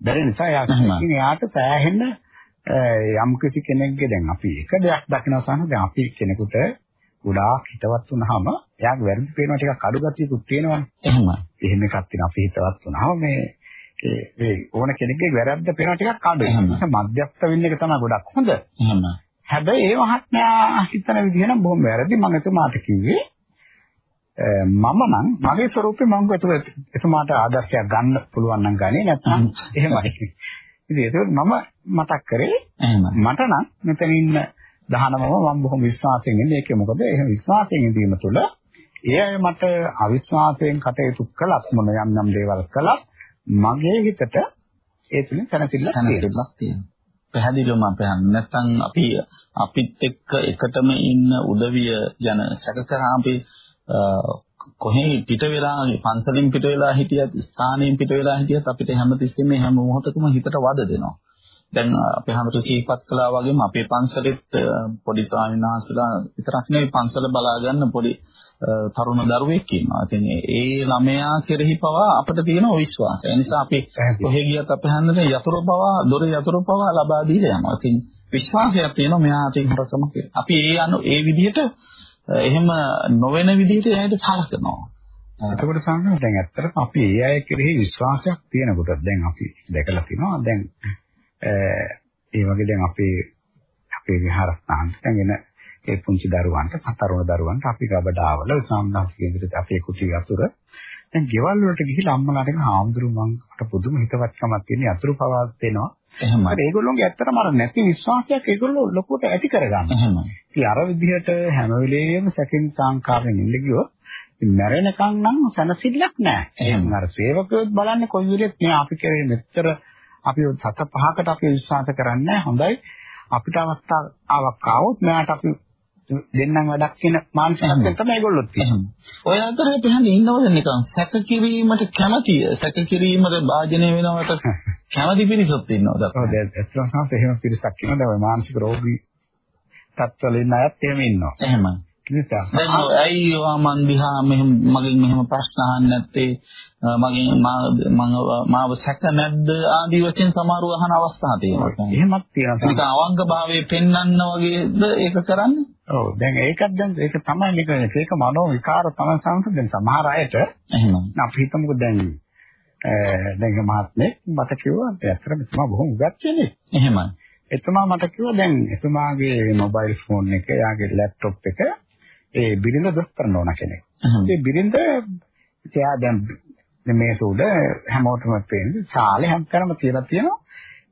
බැරි නිසා යාකින් එයාට සෑහෙන්න යම් කිසි කෙනෙක්ගේ දැන් අපි එක දෙයක් දකිනවා සාහන දැන් අපි කෙනෙකුට ගොඩාක් හිතවත් වුණාම එයාගේ වැරදි පේනවා ටිකක් අඩු ගතියකුත් තියෙනවනේ. එහෙමයි. එහෙම එකක් තියෙනවා අපි හිතවත් වුණාම මේ ඒ ඕන කෙනෙක්ගේ වැරද්ද පේනවා ටිකක් අඩුයි. මධ්‍යස්ථ වෙන්න එක තමයි ගොඩක් හොඳ. එහෙමයි. හැබැයි ඒ මහත්මයා හිතන විදිහ නම් බොහොම වැරදි. මම එතුමාට කිව්වේ මම නම් මගේ ස්වරූපේ මම එතුමාට ආදර්ශයක් ගන්න පුළුවන් නම් ගන්නේ නැත්නම් එහෙමයි. ඉතින් ඒක මම මතක් කරේ මට නම් මෙතන ඉන්න 19ම මම බොහොම විශ්වාසයෙන් ඉන්නේ. ඒකේ මොකද එහෙම විශ්වාසයෙන් ඉඳීම තුළ ඒ අය මට අවිශ්වාසයෙන් කටයුතු කළත් මොන යම් යම් දේවල් කළත් මගේ හිතට ඒ තුලින් සැනසෙල්ලක් තියෙනවා. පැහැදිලිවම අපහන් නැත්නම් අපි අපිත් එක්ක එකටම ඉන්න උදවිය යන සැකකරා අපි කොහේ පිට වෙලා පන්සලින් පිට වෙලා හිටියත් ස්ථානයෙන් පිට වෙලා හිටියත් අපිට හැමතිස්සෙම හැම මොහොතකම හිතට වද දෙනවා. දැන් අපේ හැමෝට සිහිපත් කළා වගේම අපේ පන්සලෙත් පොඩි ස්වාමීන් වහන්සේලා විතරක් නෙවෙයි පන්සල බලා ගන්න පොඩි තරුණ දරුවෙක් ඉන්නවා. ඉතින් ඒ ළමයා කෙරෙහි පවා අපිට තියෙන විශ්වාසය. ඒ නිසා අපි කොහෙ ගියත් අපේ හන්දේ යතුරු පවා දොර යතුරු පවා ලබා දීලා යනවා. ඉතින් විශ්වාසයක් තියෙනවා මෙයා අතින් හරසම අපි ඒ අනු ඒ විදිහට එහෙම නොවන විදිහට එයාට සලකනවා. එතකොට සාමාන්‍යයෙන් දැන් ඇත්තටම අපි ඒ අය කෙරෙහි විශ්වාසයක් තියෙනකොට දැන් අපි දැකලා තිනවා දැන් ඒ වගේ දැන් අපේ අපේ විහාරස්ථානට දැන් ඒ පුංචි දරුවන්ට තරුණ දරුවන්ට අපි ගබඩාවල සාමනාස් කේන්දරයට අපේ කුටි අතුර දැන් ගෙවල් වලට ගිහිල්ලා අම්මලාට කියන හාමුදුරුවෝ මංට පුදුම හිතවත්කමක් තියෙන අතුරු පවා දෙනවා. එහෙමයි. ඒගොල්ලෝගේ ඇත්තටම අර නැති විශ්වාසයක් ඒගොල්ලෝ ලොකුට ඇති කරගන්නවා. එහෙමයි. ඉතින් අර විදිහට හැම වෙලෙම සැකින් සංකාරයෙන් ඉන්න ගියොත් මැරෙනකන් නම් සනසිල්ලක් නැහැ. එහෙනම් අර සේවකයොත් බලන්නේ කොයි වෙලෙත් මේ අපි කරේ මෙච්චර අපි සත පහකට අපි විශ්වාස කරන්නේ හොඳයි. අපිට අවස්ථාවක් ආවොත් මෙයාට අපි දෙන්නම් වැඩක් කියන මානසිකත්වයෙන් තමයි ඒගොල්ලෝ තියෙන්නේ. ඔය අතරේ පහන්නේ ඉන්නවද නිකන් සැක කිරීමට කැමතිය සැක කිරීමට භාජනය වෙනවට කැමති පිරිසක් ඉන්නවද? ඔව් දැන් ඇත්තටම එහෙම පිරිසක් ඉන්නවා. දැන් මානසික රෝගී තත්ත්වවල ඉන්න අයත් එහෙම ඉන්නවා. එහෙමයි. දැන් ඇයි මන් දිහා මෙහෙම මගෙන් මෙහෙම ප්‍රශ්න අහන්නේ නැත්තේ මගෙන් මම මාව සැක නැද්ද ආදී වශයෙන් සමහරව අහන අවස්ථා තියෙනවා. එහෙමත් තියෙනවා. ඒක අවංගභාවයේ පෙන්වන්න වගේද ඒක කරන්නේ? ඔව් දැන් ඒකත් දැන් ඒක තමයි මේක ඒක මනෝ විකාර තමයි සංස දැන් සමහර අයට එහෙනම් අපි හිතමුකෝ දැන් දැන් මහත්මේ මට කිව්වා ඇත්තටම එතුමා බොහොම උගත් කෙනෙක්. එහෙමයි. එතුමා මට කිව්වා දැන් එතුමාගේ මොබයිල් ෆෝන් එක, එයාගේ ලැප්ටොප් එක ඒ බිරිඳ දොස් කරන ඕන කෙනෙක්. ඒ බිරිඳ එයා දැන් මේ සූඩ හැමෝටම පේන්නේ ශාලේ හැමතැනම තියලා තියෙනවා.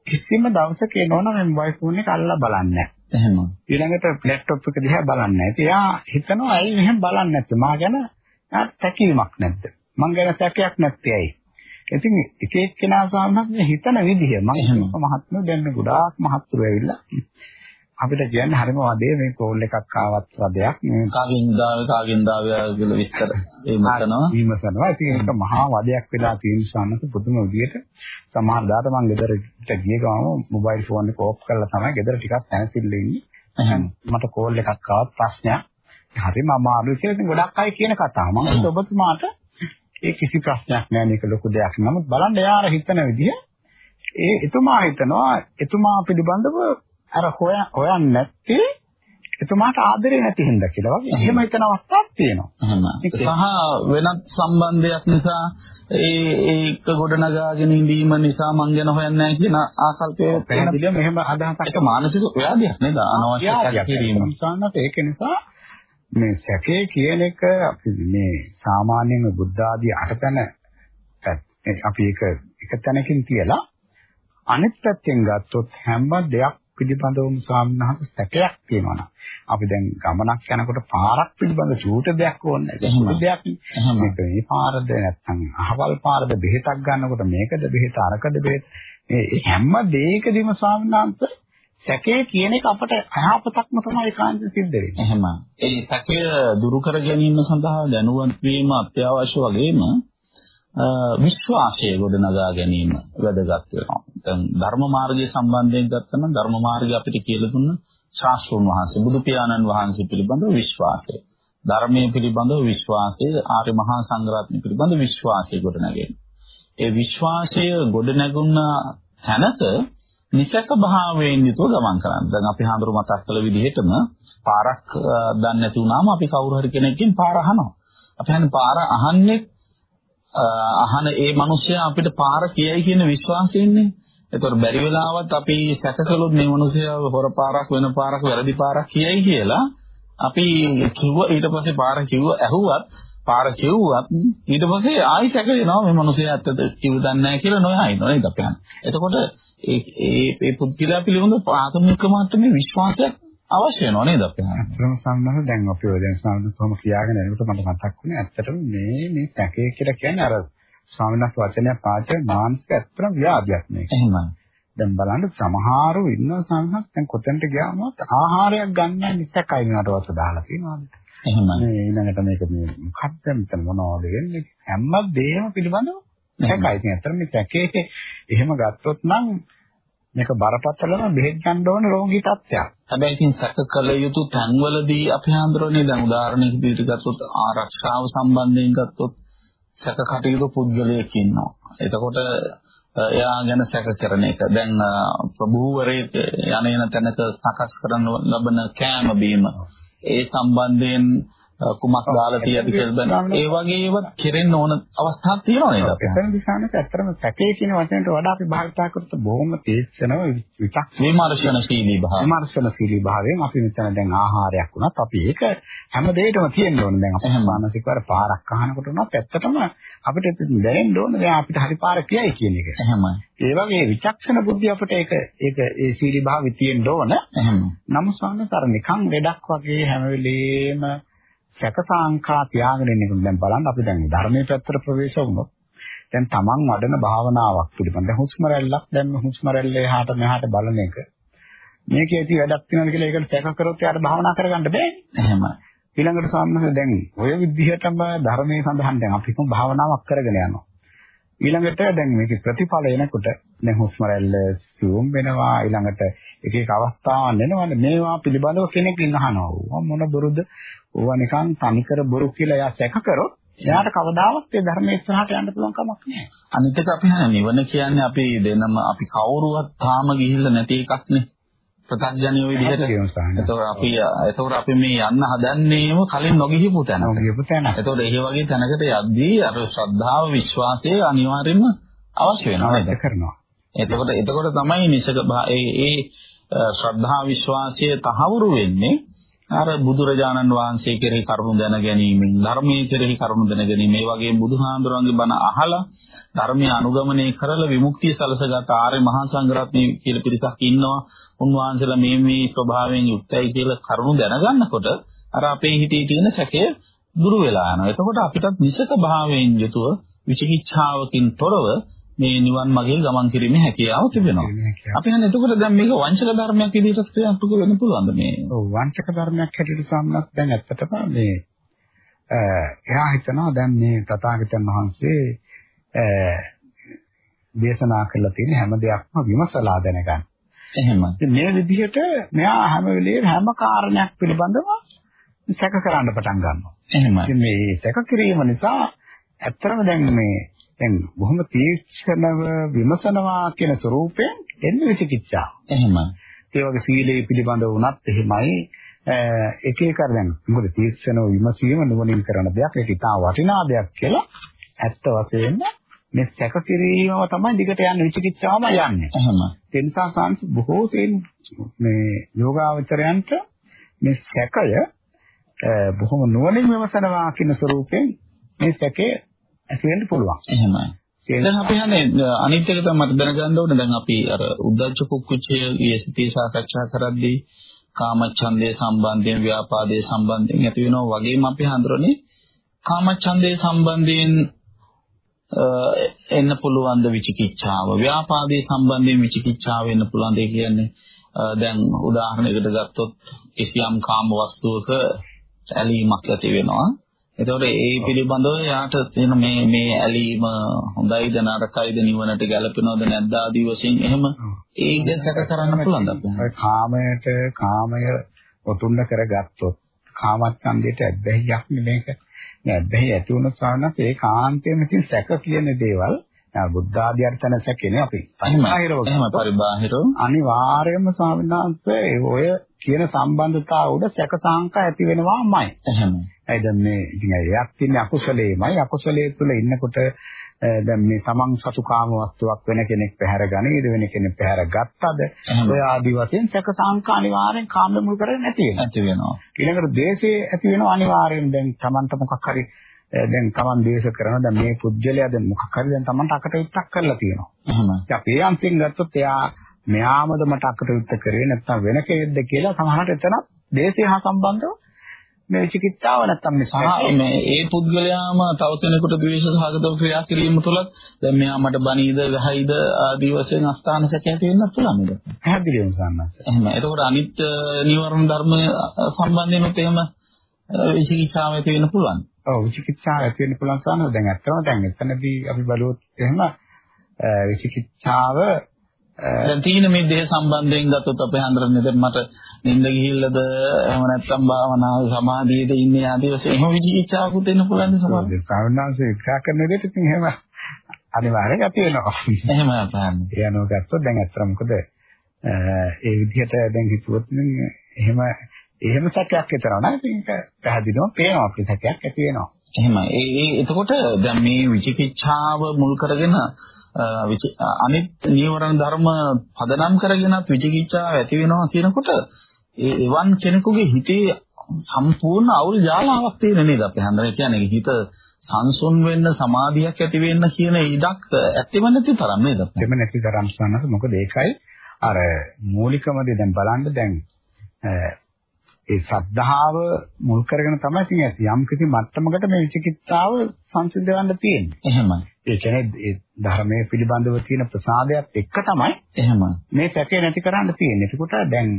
කිසිම දවසක එනවනම් මේ මොබයිල් ෆෝන් එක අල්ලලා බලන්නේ නැහැ. එහෙම. ඊළඟට ලැප්ටොප් එක දිහා බලන්නේ නැහැ. එයා හිතනවා ඇයි මෙහෙම බලන්නේ නැත්තේ? මා ගැන තැකීමක් නැද්ද? මං ගැන සැකයක් නැත්තේ ඇයි? ඉතින් එක එක්කෙනා සාමාන්‍යයෙන් හිතන විදිහ මම මහත්මෝ දැන් ගොඩාක් මහත්තුරු ඇවිල්ලා අපිට කියන්නේ හරිම වදේ මේ කෝල් එකක් ආවත් වදයක් මේ කාගෙන් දාවේ කාගෙන් දාවේ කියලා විස්තර ඒ මතනවා විමසනවා. ඉතින් ඒක මහා වදයක් වෙලා තියෙන සම්මත පුදුම විදියට සමහර දාට මම ගෙදරට ගිය ගමන් මොබයිල් ෆෝන් එක ඕෆ් කරලා තමයි ගෙදර ටිකක් තැනසිල්ල ඉන්නේ. මට කෝල් එකක් ආවත් ප්‍රශ්නයක්. හරිම අමාරුයි කියලා ඉතින් ගොඩක් අය කියන කතාව. මම ඔබතුමාට ඒ කිසි ප්‍රශ්නයක් නෑ මේක ලොකු දෙයක්. නමුත් බලන්න යාර හිතන විදිහ ඒ එතුමා හිතනවා එතුමා පිළිබඳව අර හොය හොයන්නේ නැත්තේ එතුමාට ආදරේ නැති හින්දා කියලා වගේ. එහෙම හිතන අවස්ථාවක් තියෙනවා. සහ වෙනත් සම්බන්ධයක් නිසා ඒ ඒක ගොඩනගාගෙන ඉඳීම නිසා මං ගැන හොයන්නේ නැහැ කියන ආකල්පය පැහැදිලිව මෙහෙම අදහසක් ඒක මානසික ව්‍යාධියක් නේද? අනවශ්‍ය කිරීම. සාන්නත් ඒක නිසා මේ සැකේ කියන එක අපි මේ සාමාන්‍යයෙන් බුද්ධ ආදී අටතන අපි ඒක එක තැනකින් කියලා අනිත් පැත්තෙන් ගත්තොත් හැම දෙයක් පිළිබඳවම ස්වාමීන් සැකයක් තියෙනවා නම් අපි දැන් ගමනක් යනකොට පාරක් පිළිබඳ චූට දෙයක් ඕනේ නැහැ. දෙයක් මේක මේ පාරද නැත්නම් අහවල් පාරද බෙහෙතක් ගන්නකොට මේකද බෙහෙත අරකද බෙහෙත මේ හැම දෙයකදීම ස්වාමීන් සැකේ කියන එක අපට අහපතක්ම තමයි කාන්ත සිද්ධ වෙන්නේ. එහෙම. ඒ සැකය දුරු කර ගැනීම සඳහා දැනුවත් වීම අත්‍යවශ්‍ය වගේම විශ්වාසය ගොඩනගා ගැනීම වැදගත් වෙනවා. දැන් ධර්ම මාර්ගය සම්බන්ධයෙන් ගත්තම ධර්ම මාර්ගය අපිට කියලා දුන්න ශාස්ත්‍රෝන් වහන්සේ බුදු පියාණන් වහන්සේ පිළිබඳව විශ්වාසය. ධර්මයේ පිළිබඳව විශ්වාසය, ආර්ය මහා සංඝරත්නය පිළිබඳව විශ්වාසය ගොඩනගන්නේ. ඒ විශ්වාසය ගොඩනගුණ තැනක නිසක භාවයෙන් යුතුව ගමන් කරන්න. දැන් අපි හඳුරු මතක් කළ විදිහටම පාරක් දන්නේ නැති වුණාම අපි කවුරු හරි කෙනෙක්ගෙන් පාර අහනවා. අපි හන්නේ පාර අහන්නේ අහන ඒ මිනිස්සයා අපිට පාර කියයි කියන විශ්වාසයෙන්නේ. ඒතකොට බැරි වෙලාවත් අපි සැකකලොත් මේ මිනිස්සයා හොර පාරක් වෙන පාරක් වැරදි පාරක් කියයි කියලා අපි කිව්ව ඊට පස්සේ පාර කිව්ව ඇහුවත් පාර කිව්වත් ඊට පස්සේ ආයි සැක වෙනවා මේ මිනිස්සයා ඇත්තද කිව්ව දන්නේ නැහැ කියලා නොයා ඉන්නවා නේද අපි හන්නේ. එතකොට ඒ ඒ ඒ පුද්ගලයා පිළිබඳ ප්‍රාථමික මට්ටමේ විශ්වාසයක් අවශ්‍ය වෙනවා නේද අපේ අත්‍තරම සම්බන්ධ දැන් අපි ඔය දැන් සම්බන්ධ කොහොම කියාගෙන යනකොට මට මතක් වුණේ ඇත්තටම මේ මේ සැකේ කියලා කියන්නේ අර ස්වාමීන් වහන්සේ වචනයක් පාච මානසික ඇත්තටම ව්‍යාධියක් මේක. එහෙමයි. දැන් බලන්න සමහරව ඉන්නවා සමහරක් දැන් කොතෙන්ට ගියාම ආහාරයක් ගන්න නිසකයි නටවත් දාලා තියෙනවාද? එහෙමයි. මේ ඊළඟට මේක මේ මොකක්ද මෙතන මොනවද වෙන්නේ? හැම දෙයක්ම පිළිබඳව සැකයි. ඉතින් ඇත්තටම මේ සැකේ එහෙම ගත්තොත් නම් මේක බරපතලම බෙහෙත් ගන්න ඕන රෝගී තත්ත්වයක්. හැබැයි ඉතින් සැක කළ යුතු තැන්වලදී අපි හඳුරන්නේ දැන් උදාහරණයක් විදිහට ගත්තොත් ආරක්ෂාව සම්බන්ධයෙන් ගත්තොත් සැක කටයුතු පුද්ගලයෙක් ඉන්නවා. එතකොට එයා ගැන සැක කරන එක. දැන් ප්‍රභූවරයෙක් යන තැනක සකස් කරන ලබන කෑම බීම ඒ සම්බන්ධයෙන් කුමක් දාලා තියද කියලා ඒ වගේ ඒවා කෙරෙන්න ඕන අවස්ථාවක් තියෙනවා නේද අපිට? එතන දිශානක ඇත්තටම සැකේ කියන වචනට වඩා අපි භාවිතා කරත් බොහොම තේක්ෂණව විචක්ෂ විමර්ශනශීලී භාවය. විමර්ශනශීලී භාවයෙන් අපි මෙතන දැන් ආහාරයක් වුණත් අපි ඒක හැම දෙයකම තියෙන්න ඕන. දැන් අපි මානසිකව පාරක් අහනකොට උනත් ඇත්තටම අපිට දැනෙන්න ඕන දැන් අපිට හරි පාර කියයි කියන එක. එහෙමයි. ඒ වගේ විචක්ෂණ බුද්ධිය අපිට ඒක ඒක ඒ සීලී භාවය තියෙන්න ඕන. එහෙම. නමුත් සාමාන්‍යතර නිකන් ලෙඩක් වගේ හැම වෙලේම සැකසාංකා තියාගෙන ඉන්නේ දැන් බලන්න අපි දැන් ධර්මයේ පැත්තට ප්‍රවේශ වුණොත් දැන් තමන් වඩන භාවනාවක් පිළිබඳ හුස්ම රැල්ලක් දැන් හුස්ම රැල්ල එහාට මෙහාට බලන එක. මේකේ ඇති වැඩක් තියෙනවද කියලා ඒකට සැක කරොත් යාට භාවනා කරගන්න බෑනේ එහෙමයි ඊළඟට සාමනස දැන් ඔය විදිහටම ධර්මයේ සඳහන් දැන් අපි කොහොම භාවනාවක් කරගෙන යනවා. ඊළඟට දැන් මේකේ ප්‍රතිඵල එනකොට දැන් හුස්ම රැල්ල සියුම් වෙනවා. ඊළඟට එක එක අවස්ථාවන් එනවනේ මේවා පිළිබඳව කෙනෙක් ඉන්නහනවා මොන බොරුද ඕවා නිකන් තනිකර බොරු කියලා එයා සැක කරොත් එයාට කවදාවත් ඒ ධර්මයේ ඉස්සරහට යන්න පුළුවන් කමක් නැහැ. අනිත් එක අපි හන නිවන කියන්නේ අපි දෙනම අපි කවුරුවත් තාම ගිහිල්ලා නැති එකක් නේ. ප්‍රත්‍යඥය විදිහට. ඒතකොට අපි ඒතකොට අපි මේ යන්න හදන්නේම කලින් නොගිහිපු තැන. නොගිහිපු තැන. ඒතකොට ඒ වගේ තැනකට යද්දී අර ශ්‍රද්ධාව විශ්වාසය අනිවාර්යයෙන්ම අවශ්‍ය වෙනවා නේද? කරනවා. එතකොට එතකොට තමයි නිසක ඒ ඒ ශ්‍රද්ධා විශ්වාසය තහවුරු වෙන්නේ අර බුදුරජාණන් වහන්සේ කෙරෙහි කරුණු දැන ගැනීමෙන් ධර්මයේ කෙරෙහි කරුණු දැන ගැනීම මේ වගේ බුදුහාඳුරන්ගේ බණ අහලා ධර්මයේ අනුගමනය කරලා විමුක්තිය සලසගත් ආර්ය මහා සංඝරත්නය කියලා පිරිසක් ඉන්නවා. උන්වහන්සේලා මේ මේ ස්වභාවයෙන් යුක්තයි කියලා කරුණු දැනගන්නකොට අර අපේ හිතේ තියෙන සැකය දුරු වෙලා යනවා. එතකොට අපිටත් නිසක භාවයෙන් යුතුව විචිකිච්ඡාවකින් තොරව මේ නිවන් මාගේ ගමන් කිරීමේ හැකියාව තිබෙනවා. අපි හන්නේ එතකොට දැන් මේක වංචක ධර්මයක් විදිහට ක්‍රියාත්මක වෙන්න පුළුවන්ද මේ? ඔව් වංචක ධර්මයක් හැටියට සම්මත දැන් ඇත්තටම මේ එයා හිතනවා දැන් මේ තථාගතයන් වහන්සේ දේශනා කරලා තියෙන හැම දෙයක්ම විමසලා දැනගන්න. එහෙමයි. මේ විදිහට මෙයා හැම වෙලේම හැම කාරණයක් පිළිබඳව සැක කරන්න පටන් ගන්නවා. එහෙමයි. ඉතින් මේ සැක කිරීම නිසා ඇත්තටම දැන් මේ දැන් බොහොම තීක්ෂණව විමසනවා කියන ස්වરૂපයෙන් එන්නේ විචිකිච්ඡාව. එහෙමයි. ඒ වගේ සීලේ පිළිබඳව වුණත් එහෙමයි එක එක දැන් මොකද තීක්ෂණව විමසීම නුවණින් කරන දෙයක් ඒක ඉතා වටිනා දෙයක් කියලා ඇත්ත වශයෙන්ම මේ සැක කිරීමම තමයි දිගට යන විචිකිච්ඡාවම යන්නේ. එහෙමයි. ඒ නිසා සාංශ බොහෝ සෙයින් මේ යෝගාවචරයන්ට මේ සැකය බොහොම නුවණින් විමසනවා කියන ස්වරූපයෙන් මේ සැකේ ඇති වෙන්න පුළුවන්. එහෙමයි. දැන් අපි හන්නේ අනිත් එක තමයි මට දැනගන්න ඕනේ දැන් අපි අර උද්දච්ච කුක්කුච්චය ඊයසිතී සාකච්ඡා කරද්දී කාමච්ඡන්දේ සම්බන්ධයෙන් ව්‍යාපාදයේ සම්බන්ධයෙන් ඇති වෙනවා වගේම අපි හඳුරන්නේ කාමච්ඡන්දේ සම්බන්ධයෙන් එන්න පුළුවන් ද විචිකිච්ඡාව ව්‍යාපාදයේ සම්බන්ධයෙන් විචිකිච්ඡාව වෙන්න පුළුවන් දෙය කියන්නේ දැන් උදාහරණයකට ගත්තොත් කිසියම් කාම වස්තුවක ඇලීමක් ඇති වෙනවා එතකොට ඒ පිළිබඳව යාට තියෙන මේ මේ ඇලීම හොඳයිද නරකයිද නිවනට ගැලපෙනවද නැද්ද ආදී වශයෙන් එහෙම ඒක සැක කරන්න පුළුවන්ද අපිට? කාමයට කාමය ඔතුන්න කරගත්තොත් කාමච්ඡන්දයට ඇබ්බැහියක් මේක. ඇබ්බැහි ඇති වුණොත් සානත් ඒ කාන්තයෙන් ඉතින් සැක කියන දේවල් බුද්ධ ආදී අර්ථන සැකේනේ අපි. පරිබාහිරව එහෙම පරිබාහිරව අනිවාර්යයෙන්ම ස්වාමීන් වහන්සේ ඔය කියන සම්බන්ධතාව උඩ සැක සංකා ඇති වෙනවාමයි. එහෙමයි. ඒ දැන් මේ ඉතින් එයක් තියෙන අකුසලේමයි. අකුසලයේ තුල ඉන්නකොට දැන් මේ තමන් සතු කාම වස්තුවක් වෙන කෙනෙක් පැහැර ගනේද වෙන කෙනෙක් පැහැර ගත්තද ඔය ආදි වශයෙන් සැක සංකා අනිවාර්යෙන් කාම මුල් කරගෙන නැති වෙනවා. නැති වෙනවා. ඊළඟට දේශේ ඇති වෙනවා අනිවාර්යෙන්. දැන් තමන්ට මොකක් හරි දැන් තමන් දේශ කරන දැන් මේ පුජ්‍යලයා දැන් මොකක් හරි දැන් තමන්ට අකටයුත්තක් කරලා තියෙනවා. එහෙමයි. අපි අන්තිම ගත්තොත් එයා මෙයාමද මට අකටයුත්ත කරේ නැත්නම් වෙන කෙනෙක්ද කියලා සමහරට එතන දේශය හා සම්බන්ධව මේ චිකිත්සාව නැත්තම් මේ සහ මේ ඒ පුද්ගලයාම තව කෙනෙකුට ද්වේෂ සහගතව ක්‍රියා කිරීම තුලත් දැන් මෙයා මට බනීද ගහයිද ආදී වශයෙන් අස්ථාන සැක ඇති වෙන්නත් පුළුවන් නේද? පැහැදිලිවම සම්මත. එහෙම. එතකොට අනිත් නිවර්ණ ධර්ම සම්බන්ධයෙන්ත් එහෙම විචිකිච්ඡාව ඇති වෙන්න පුළුවන්. ඔව් විචිකිච්ඡාව ඇති වෙන්න පුළුවන් සානෝ දැන් ඇත්තම දැන් එතනදී අපි බලුවොත් එහෙම විචිකිච්ඡාව දැන් තීන මිද්දේ සම්බන්ධයෙන් ගත්තොත් අපේ හන්දරන්නේ දැන් මට නිින්ද ගිහිල්ලාද එහෙම නැත්නම් භාවනාව සමාධියේද ඉන්නේ ආදී වශයෙන් එහෙම විචිකිච්ඡාවකුත් එන්න පුළුවන් නේ සමහර. ඒ සාවනාංශේ විග්‍රහ කරන විදිහට ඉතින් එහෙම අනිවාර්යෙන් ඇති වෙනවා. එහෙම අපහන්නේ. ඒ අනුව ගත්තොත් දැන් අත්‍තර මොකද ඒ විදිහට දැන් හිතුවොත් එහෙම එහෙම සැකයක් හිතනවා නේද? ඒක පැහැදිලිවම පේනවා අපේ සැකයක් ඇති වෙනවා. එහෙමයි. ඒ එතකොට දැන් මේ විචිකිච්ඡාව මුල් කරගෙන අනිත් නීවරණ ධර්ම පදනම් කරගෙනත් විචිකිච්ඡාව ඇති වෙනවා කියනකොට ඒ එවන් කෙනෙකුගේ හිතේ සම්පූර්ණ අවුල් ජාලාවක් තියෙන නේද අපි හන්දරේ කියන්නේ හිත සංසුන් වෙන්න සමාධියක් ඇති වෙන්න කියන ඉඩක් ඇත්තෙම නැති තරම් නේද? එතෙම නැති තරම් සන්නස මොකද ඒකයි අර මූලිකම දේ දැන් බලන්න දැන් ඒ ශ්‍රද්ධාව මුල් කරගෙන තමයි ඉතින් යම් කිසි මට්ටමකට මේ විචිකිච්ඡාව සංසිද්ධ වෙන්න තියෙන්නේ. එහෙමයි. ඒ කියන්නේ ඒ ධර්මයේ පිළිබඳව තියෙන ප්‍රසාදයක් එක්ක තමයි එහෙමයි. මේ සැකේ නැති කරන්න තියෙන්නේ. ඒකට දැන්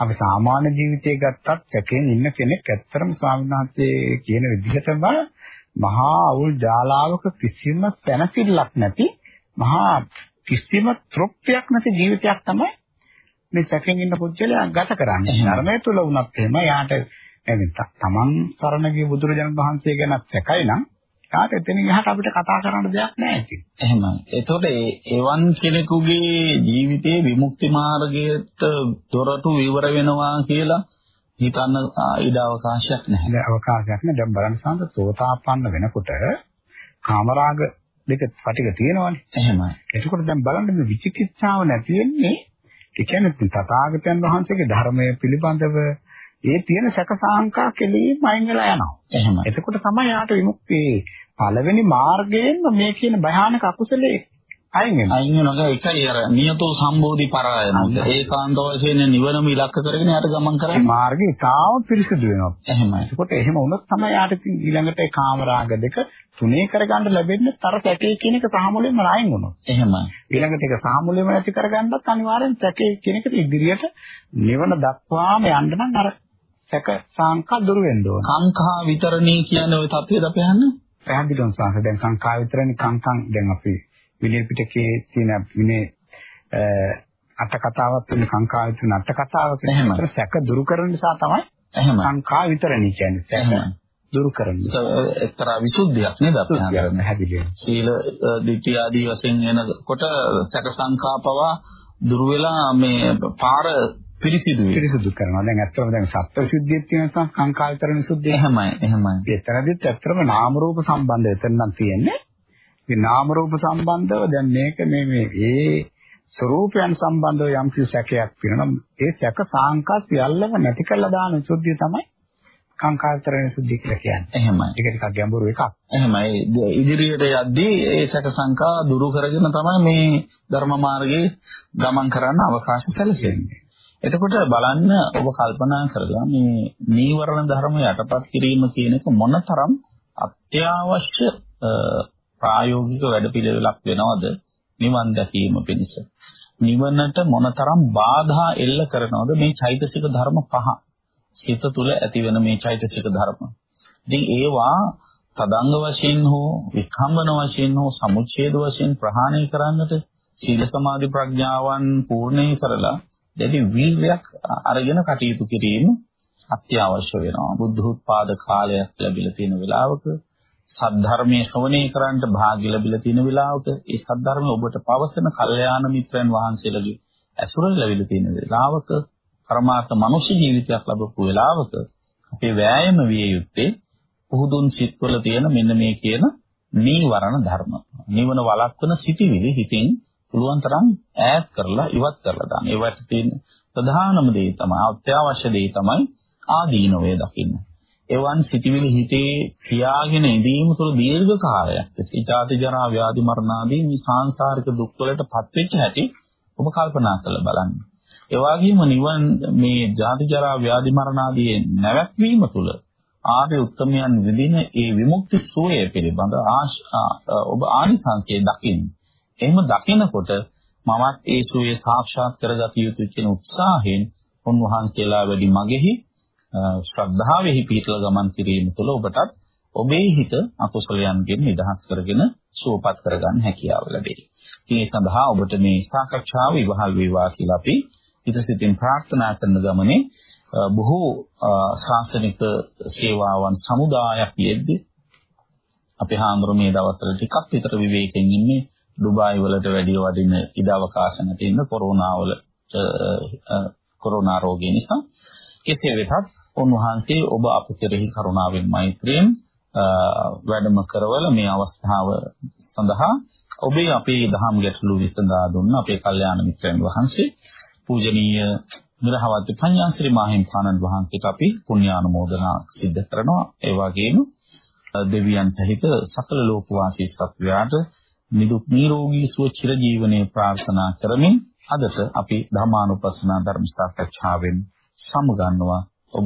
අපි සාමාන්‍ය ජීවිතය ගත්තත් සැකයෙන් ඉන්න කෙනෙක් ඇත්තරම ස්වාමීන් වහන්සේ කියන විදිහටම මහා අවුල් ජාලාවක කිසිම පැනසිල්ලක් නැති මහා කිසිම තෘප්තියක් නැති ජීවිතයක් තමයි මේ සැකෙන් ඉන්න පුද්ගලයා ගත කරන්නේ. ධර්මයේ තුල වුණත් එහෙම යාට තමන් සරණ ගිය බුදුරජාණන් වහන්සේ ගැන සැකයි නම් යාට එතනින් එහාට අපිට කතා කරන්න දෙයක් නැහැ ඉතින්. එහෙමයි. එතකොට ඒ එවන් කෙනෙකුගේ ජීවිතයේ විමුක්ති මාර්ගයට දොරටු විවර වෙනවා කියලා හිතන්න ඉඩ අවකාශයක් නැහැ. ඉඩ අවකාශයක් නැහැ. දැන් බලන්න සාන්ත සෝතාපන්න වෙනකොට කාමරාග දෙක පිටික තියෙනවනේ. එහෙමයි. එතකොට දැන් බලන්න මේ විචිකිච්ඡාව නැති වෙන්නේ ඒ කියන්නේ තථාගතයන් වහන්සේගේ ධර්මයේ පිළිබඳව ඒ තියෙන සැක සාංකා කෙලින්ම අයින් වෙලා යනවා. එහෙමයි. එතකොට තමයි යාට විමුක්තිය පළවෙනි මාර්ගයෙන්ම මේ කියන භයානක අකුසලයේ අයින් වෙනවා. අයින් වෙනවා. ඒකයි අර නියතෝ සම්බෝධි පරායනෝ. ඒකාන්ත වශයෙන් නිවනම ඉලක්ක කරගෙන යාට ගමන් කරන්නේ. මාර්ගය තාම පිරිසිදු වෙනවා. එහෙමයි. ඒකොට එහෙම වුණොත් තමයි යාට ඊළඟට ඒ කාමරාග දෙක තුනේ කරගන්න ලැබෙන්නේ තර පැකේ කියන එක සාමුලෙම රායින් වුණොත්. එහෙමයි. ඊළඟට ඒක සාමුලෙම නැති කරගන්නත් අනිවාර්යෙන් පැකේ කියන එකට ඉදිරියට නිවන දක්වාම යන්න නම් අර සැක සංකා දුර වෙන්න ඕන. සංඛා විතරණේ කියන ওই தത്വෙද අපේ අහන්නේ? පැහැදිලිවම සංස දැන් සංකා විතරනේ කංකං දැන් අපි විනය පිටකයේ තියෙන විනය අට කතාවක් තියෙන සංකා විතරන අට කතාවක. ඒතර සැක දුරු කරන නිසා තමයි එහෙමයි සංකා විතරණී කියන්නේ සැක. දුරු කරන එක්තරා විසුද්ධියක් නේද අපි හඳුන්වන්නේ පැහැදිලිවම. සීල දිට්ඨිය ආදී වශයෙන් එනකොට සැක සංකාපවා දුර වෙලා මේ පාර පිරිසිදු වෙයි. පිරිසුදු කරනවා. දැන් ඇත්තම දැන් සත්‍ය විසුද්ධියක් තියෙන නිසා සංකා විතරණ විසුද්ධිය. එහෙමයි එහෙමයි. එතරදිත් ඇත්තම නාම රූප සම්බන්ධය එතන නම් තියෙන්නේ. මේ නාම රූප සම්බන්ධව දැන් මේක මේ මේ ඒ ස්වરૂපයන් සම්බන්ධව යම් කිසි සැකයක් තියෙනවා. ඒ සැක සාංකා සියල්ලම නැති කරලා දාන විසුද්ධිය තමයි කාංකාතරණ විසුද්ධිය කියලා කියන්නේ. එහෙමයි. ඒක ටිකක් ගැඹුරු එකක්. එහෙමයි. ඉදිරියට යද්දී ඒ සැක සංකා දුරු කරගෙන තමයි මේ ධර්ම මාර්ගයේ ගමන් කරන්න අවකාශ සැලසෙන්නේ. එතකොට බලන්න ඔබ කල්පනා කරලා මේ නීවරණ ධර්ම යටපත් කිරීම කියන එක මොනතරම් අත්‍යවශ්‍ය අ, ප්‍රායෝගික වැඩපිළිවෙලක් වෙනවද නිවන් දැකීම පිණිස. නිවනට මොනතරම් බාධා එල්ල කරනවද මේ චෛතසික ධර්ම පහ. සිත තුළ ඇති වෙන මේ චෛතසික ධර්ම. ඉතින් ඒවා තදංග වශයෙන් හෝ විස්කම්බන වශයෙන් හෝ සමුච්ඡේද වශයෙන් ප්‍රහාණය කරන්නට සීල සමාධි ප්‍රඥාවන් පූර්ණේ කරලා දැඩි වීර්යයක් අරගෙන කටයුතු කිරීම අත්‍යවශ්‍ය වෙනවා. බුද්ධ උත්පාද කාලයක් ලැබිලා තියෙන වෙලාවක සද්ධර්මයේ ශ්‍රවණය කරන්නට භාග්‍ය ලැබිලා තියෙන වෙලාවක ඒ සද්ධර්මය ඔබට පවසන කල්යාණ මිත්‍රයන් වහන්සේලගේ ඇසුර ලැබිලා තියෙන වෙලාවක පරමාර්ථ මනුෂ්‍ය ජීවිතයක් ලැබපු වෙලාවක අපේ වෑයම විය යුත්තේ පුහුදුන් සිත්වල තියෙන මෙන්න මේ කියන නීවරණ ධර්ම. නිවන වළක්වන සිටිවිලි හිතින් පුළුවන් තරම් ඈත් කරලා ඉවත් කරලා දාන්න. ඒවට තියෙන ප්‍රධානම දේ තමයි අත්‍යවශ්‍ය දේ තමයි ආදීනවය දකින්න. එවන් සිටිවිලි හිතේ තියාගෙන ඉඳීම තුළ දීර්ඝ කාලයක් තිස්සේ ජාති ජරා ව්‍යාධි මරණ ආදී මේ සාංශාරික දුක් වලටපත් වෙච්ච හැටි ඔබ කල්පනා කරලා බලන්න. ඒ වගේම නිවන් මේ ජාති ජරා ව්‍යාධි මරණ ආදී නැවැත්වීම තුළ ආර්ය උත්තමයන් විදින ඒ විමුක්ති සෝය පිළිබඳ ඔබ ආනිසංසයේ දකින්න. එහෙම දකිනකොට මමත් ඒ සෝය සාක්ෂාත් කරගත යුතු කියන උත්සාහයෙන් උන්වහන්සේලා වැඩි මගෙහි ශ්‍රද්ධාවෙහි පිහිටලා ගමන් කිරීම තුළ ඔබටත් ඔබේ හිත අකුසලයන්ගෙන් නිදහස් කරගෙන සුවපත් කරගන්න හැකියාව ලැබෙයි. ඉතින් ඒ සඳහා ඔබට මේ සාකච්ඡාව ඉවහල් වේවා කියලා අපි හිතසිතින් ප්‍රාර්ථනා කරන ගමනේ බොහෝ ශාසනික සේවාවන් සමුදායක් යෙද්දී අපේ හාමුදුරු මේ දවස්වල ටිකක් විතර විවේකයෙන් ඉන්නේ ඩුබායි වලට වැඩි වදින ඉඩ අවකාශ නැති ඉන්න කොරෝනා වල කොරෝනා රෝගය නිසා. කෙසේ වෙතත් උන්වහන්සේ ඔබ අප කෙරෙහි කරුණාවෙන් මෛත්‍රියෙන් වැඩම කරවල මේ අවස්ථාව සඳහා ඔබේ අපේ දහම් ගැටළු විසඳා දුන්න අපේ කල්යාණ මිත්‍රයන් වහන්සේ පූජනීය නිරහවත් පඤ්ඤාසිරි මාහිම්පාණන් වහන්සේට අපි පුණ්‍යානුමෝදනා සිද්ධ කරනවා. ඒ වගේම දෙවියන් සහිත සකල ලෝකවාසී සත්වයාට නිදුක් නිරෝගී සුව චිර ජීවනයේ ප්‍රාර්ථනා කරමින් අදට අපි ධර්මානුපස්සනා ධර්ම සාකච්ඡාවෙන් සමුගන්නවා. ඔබ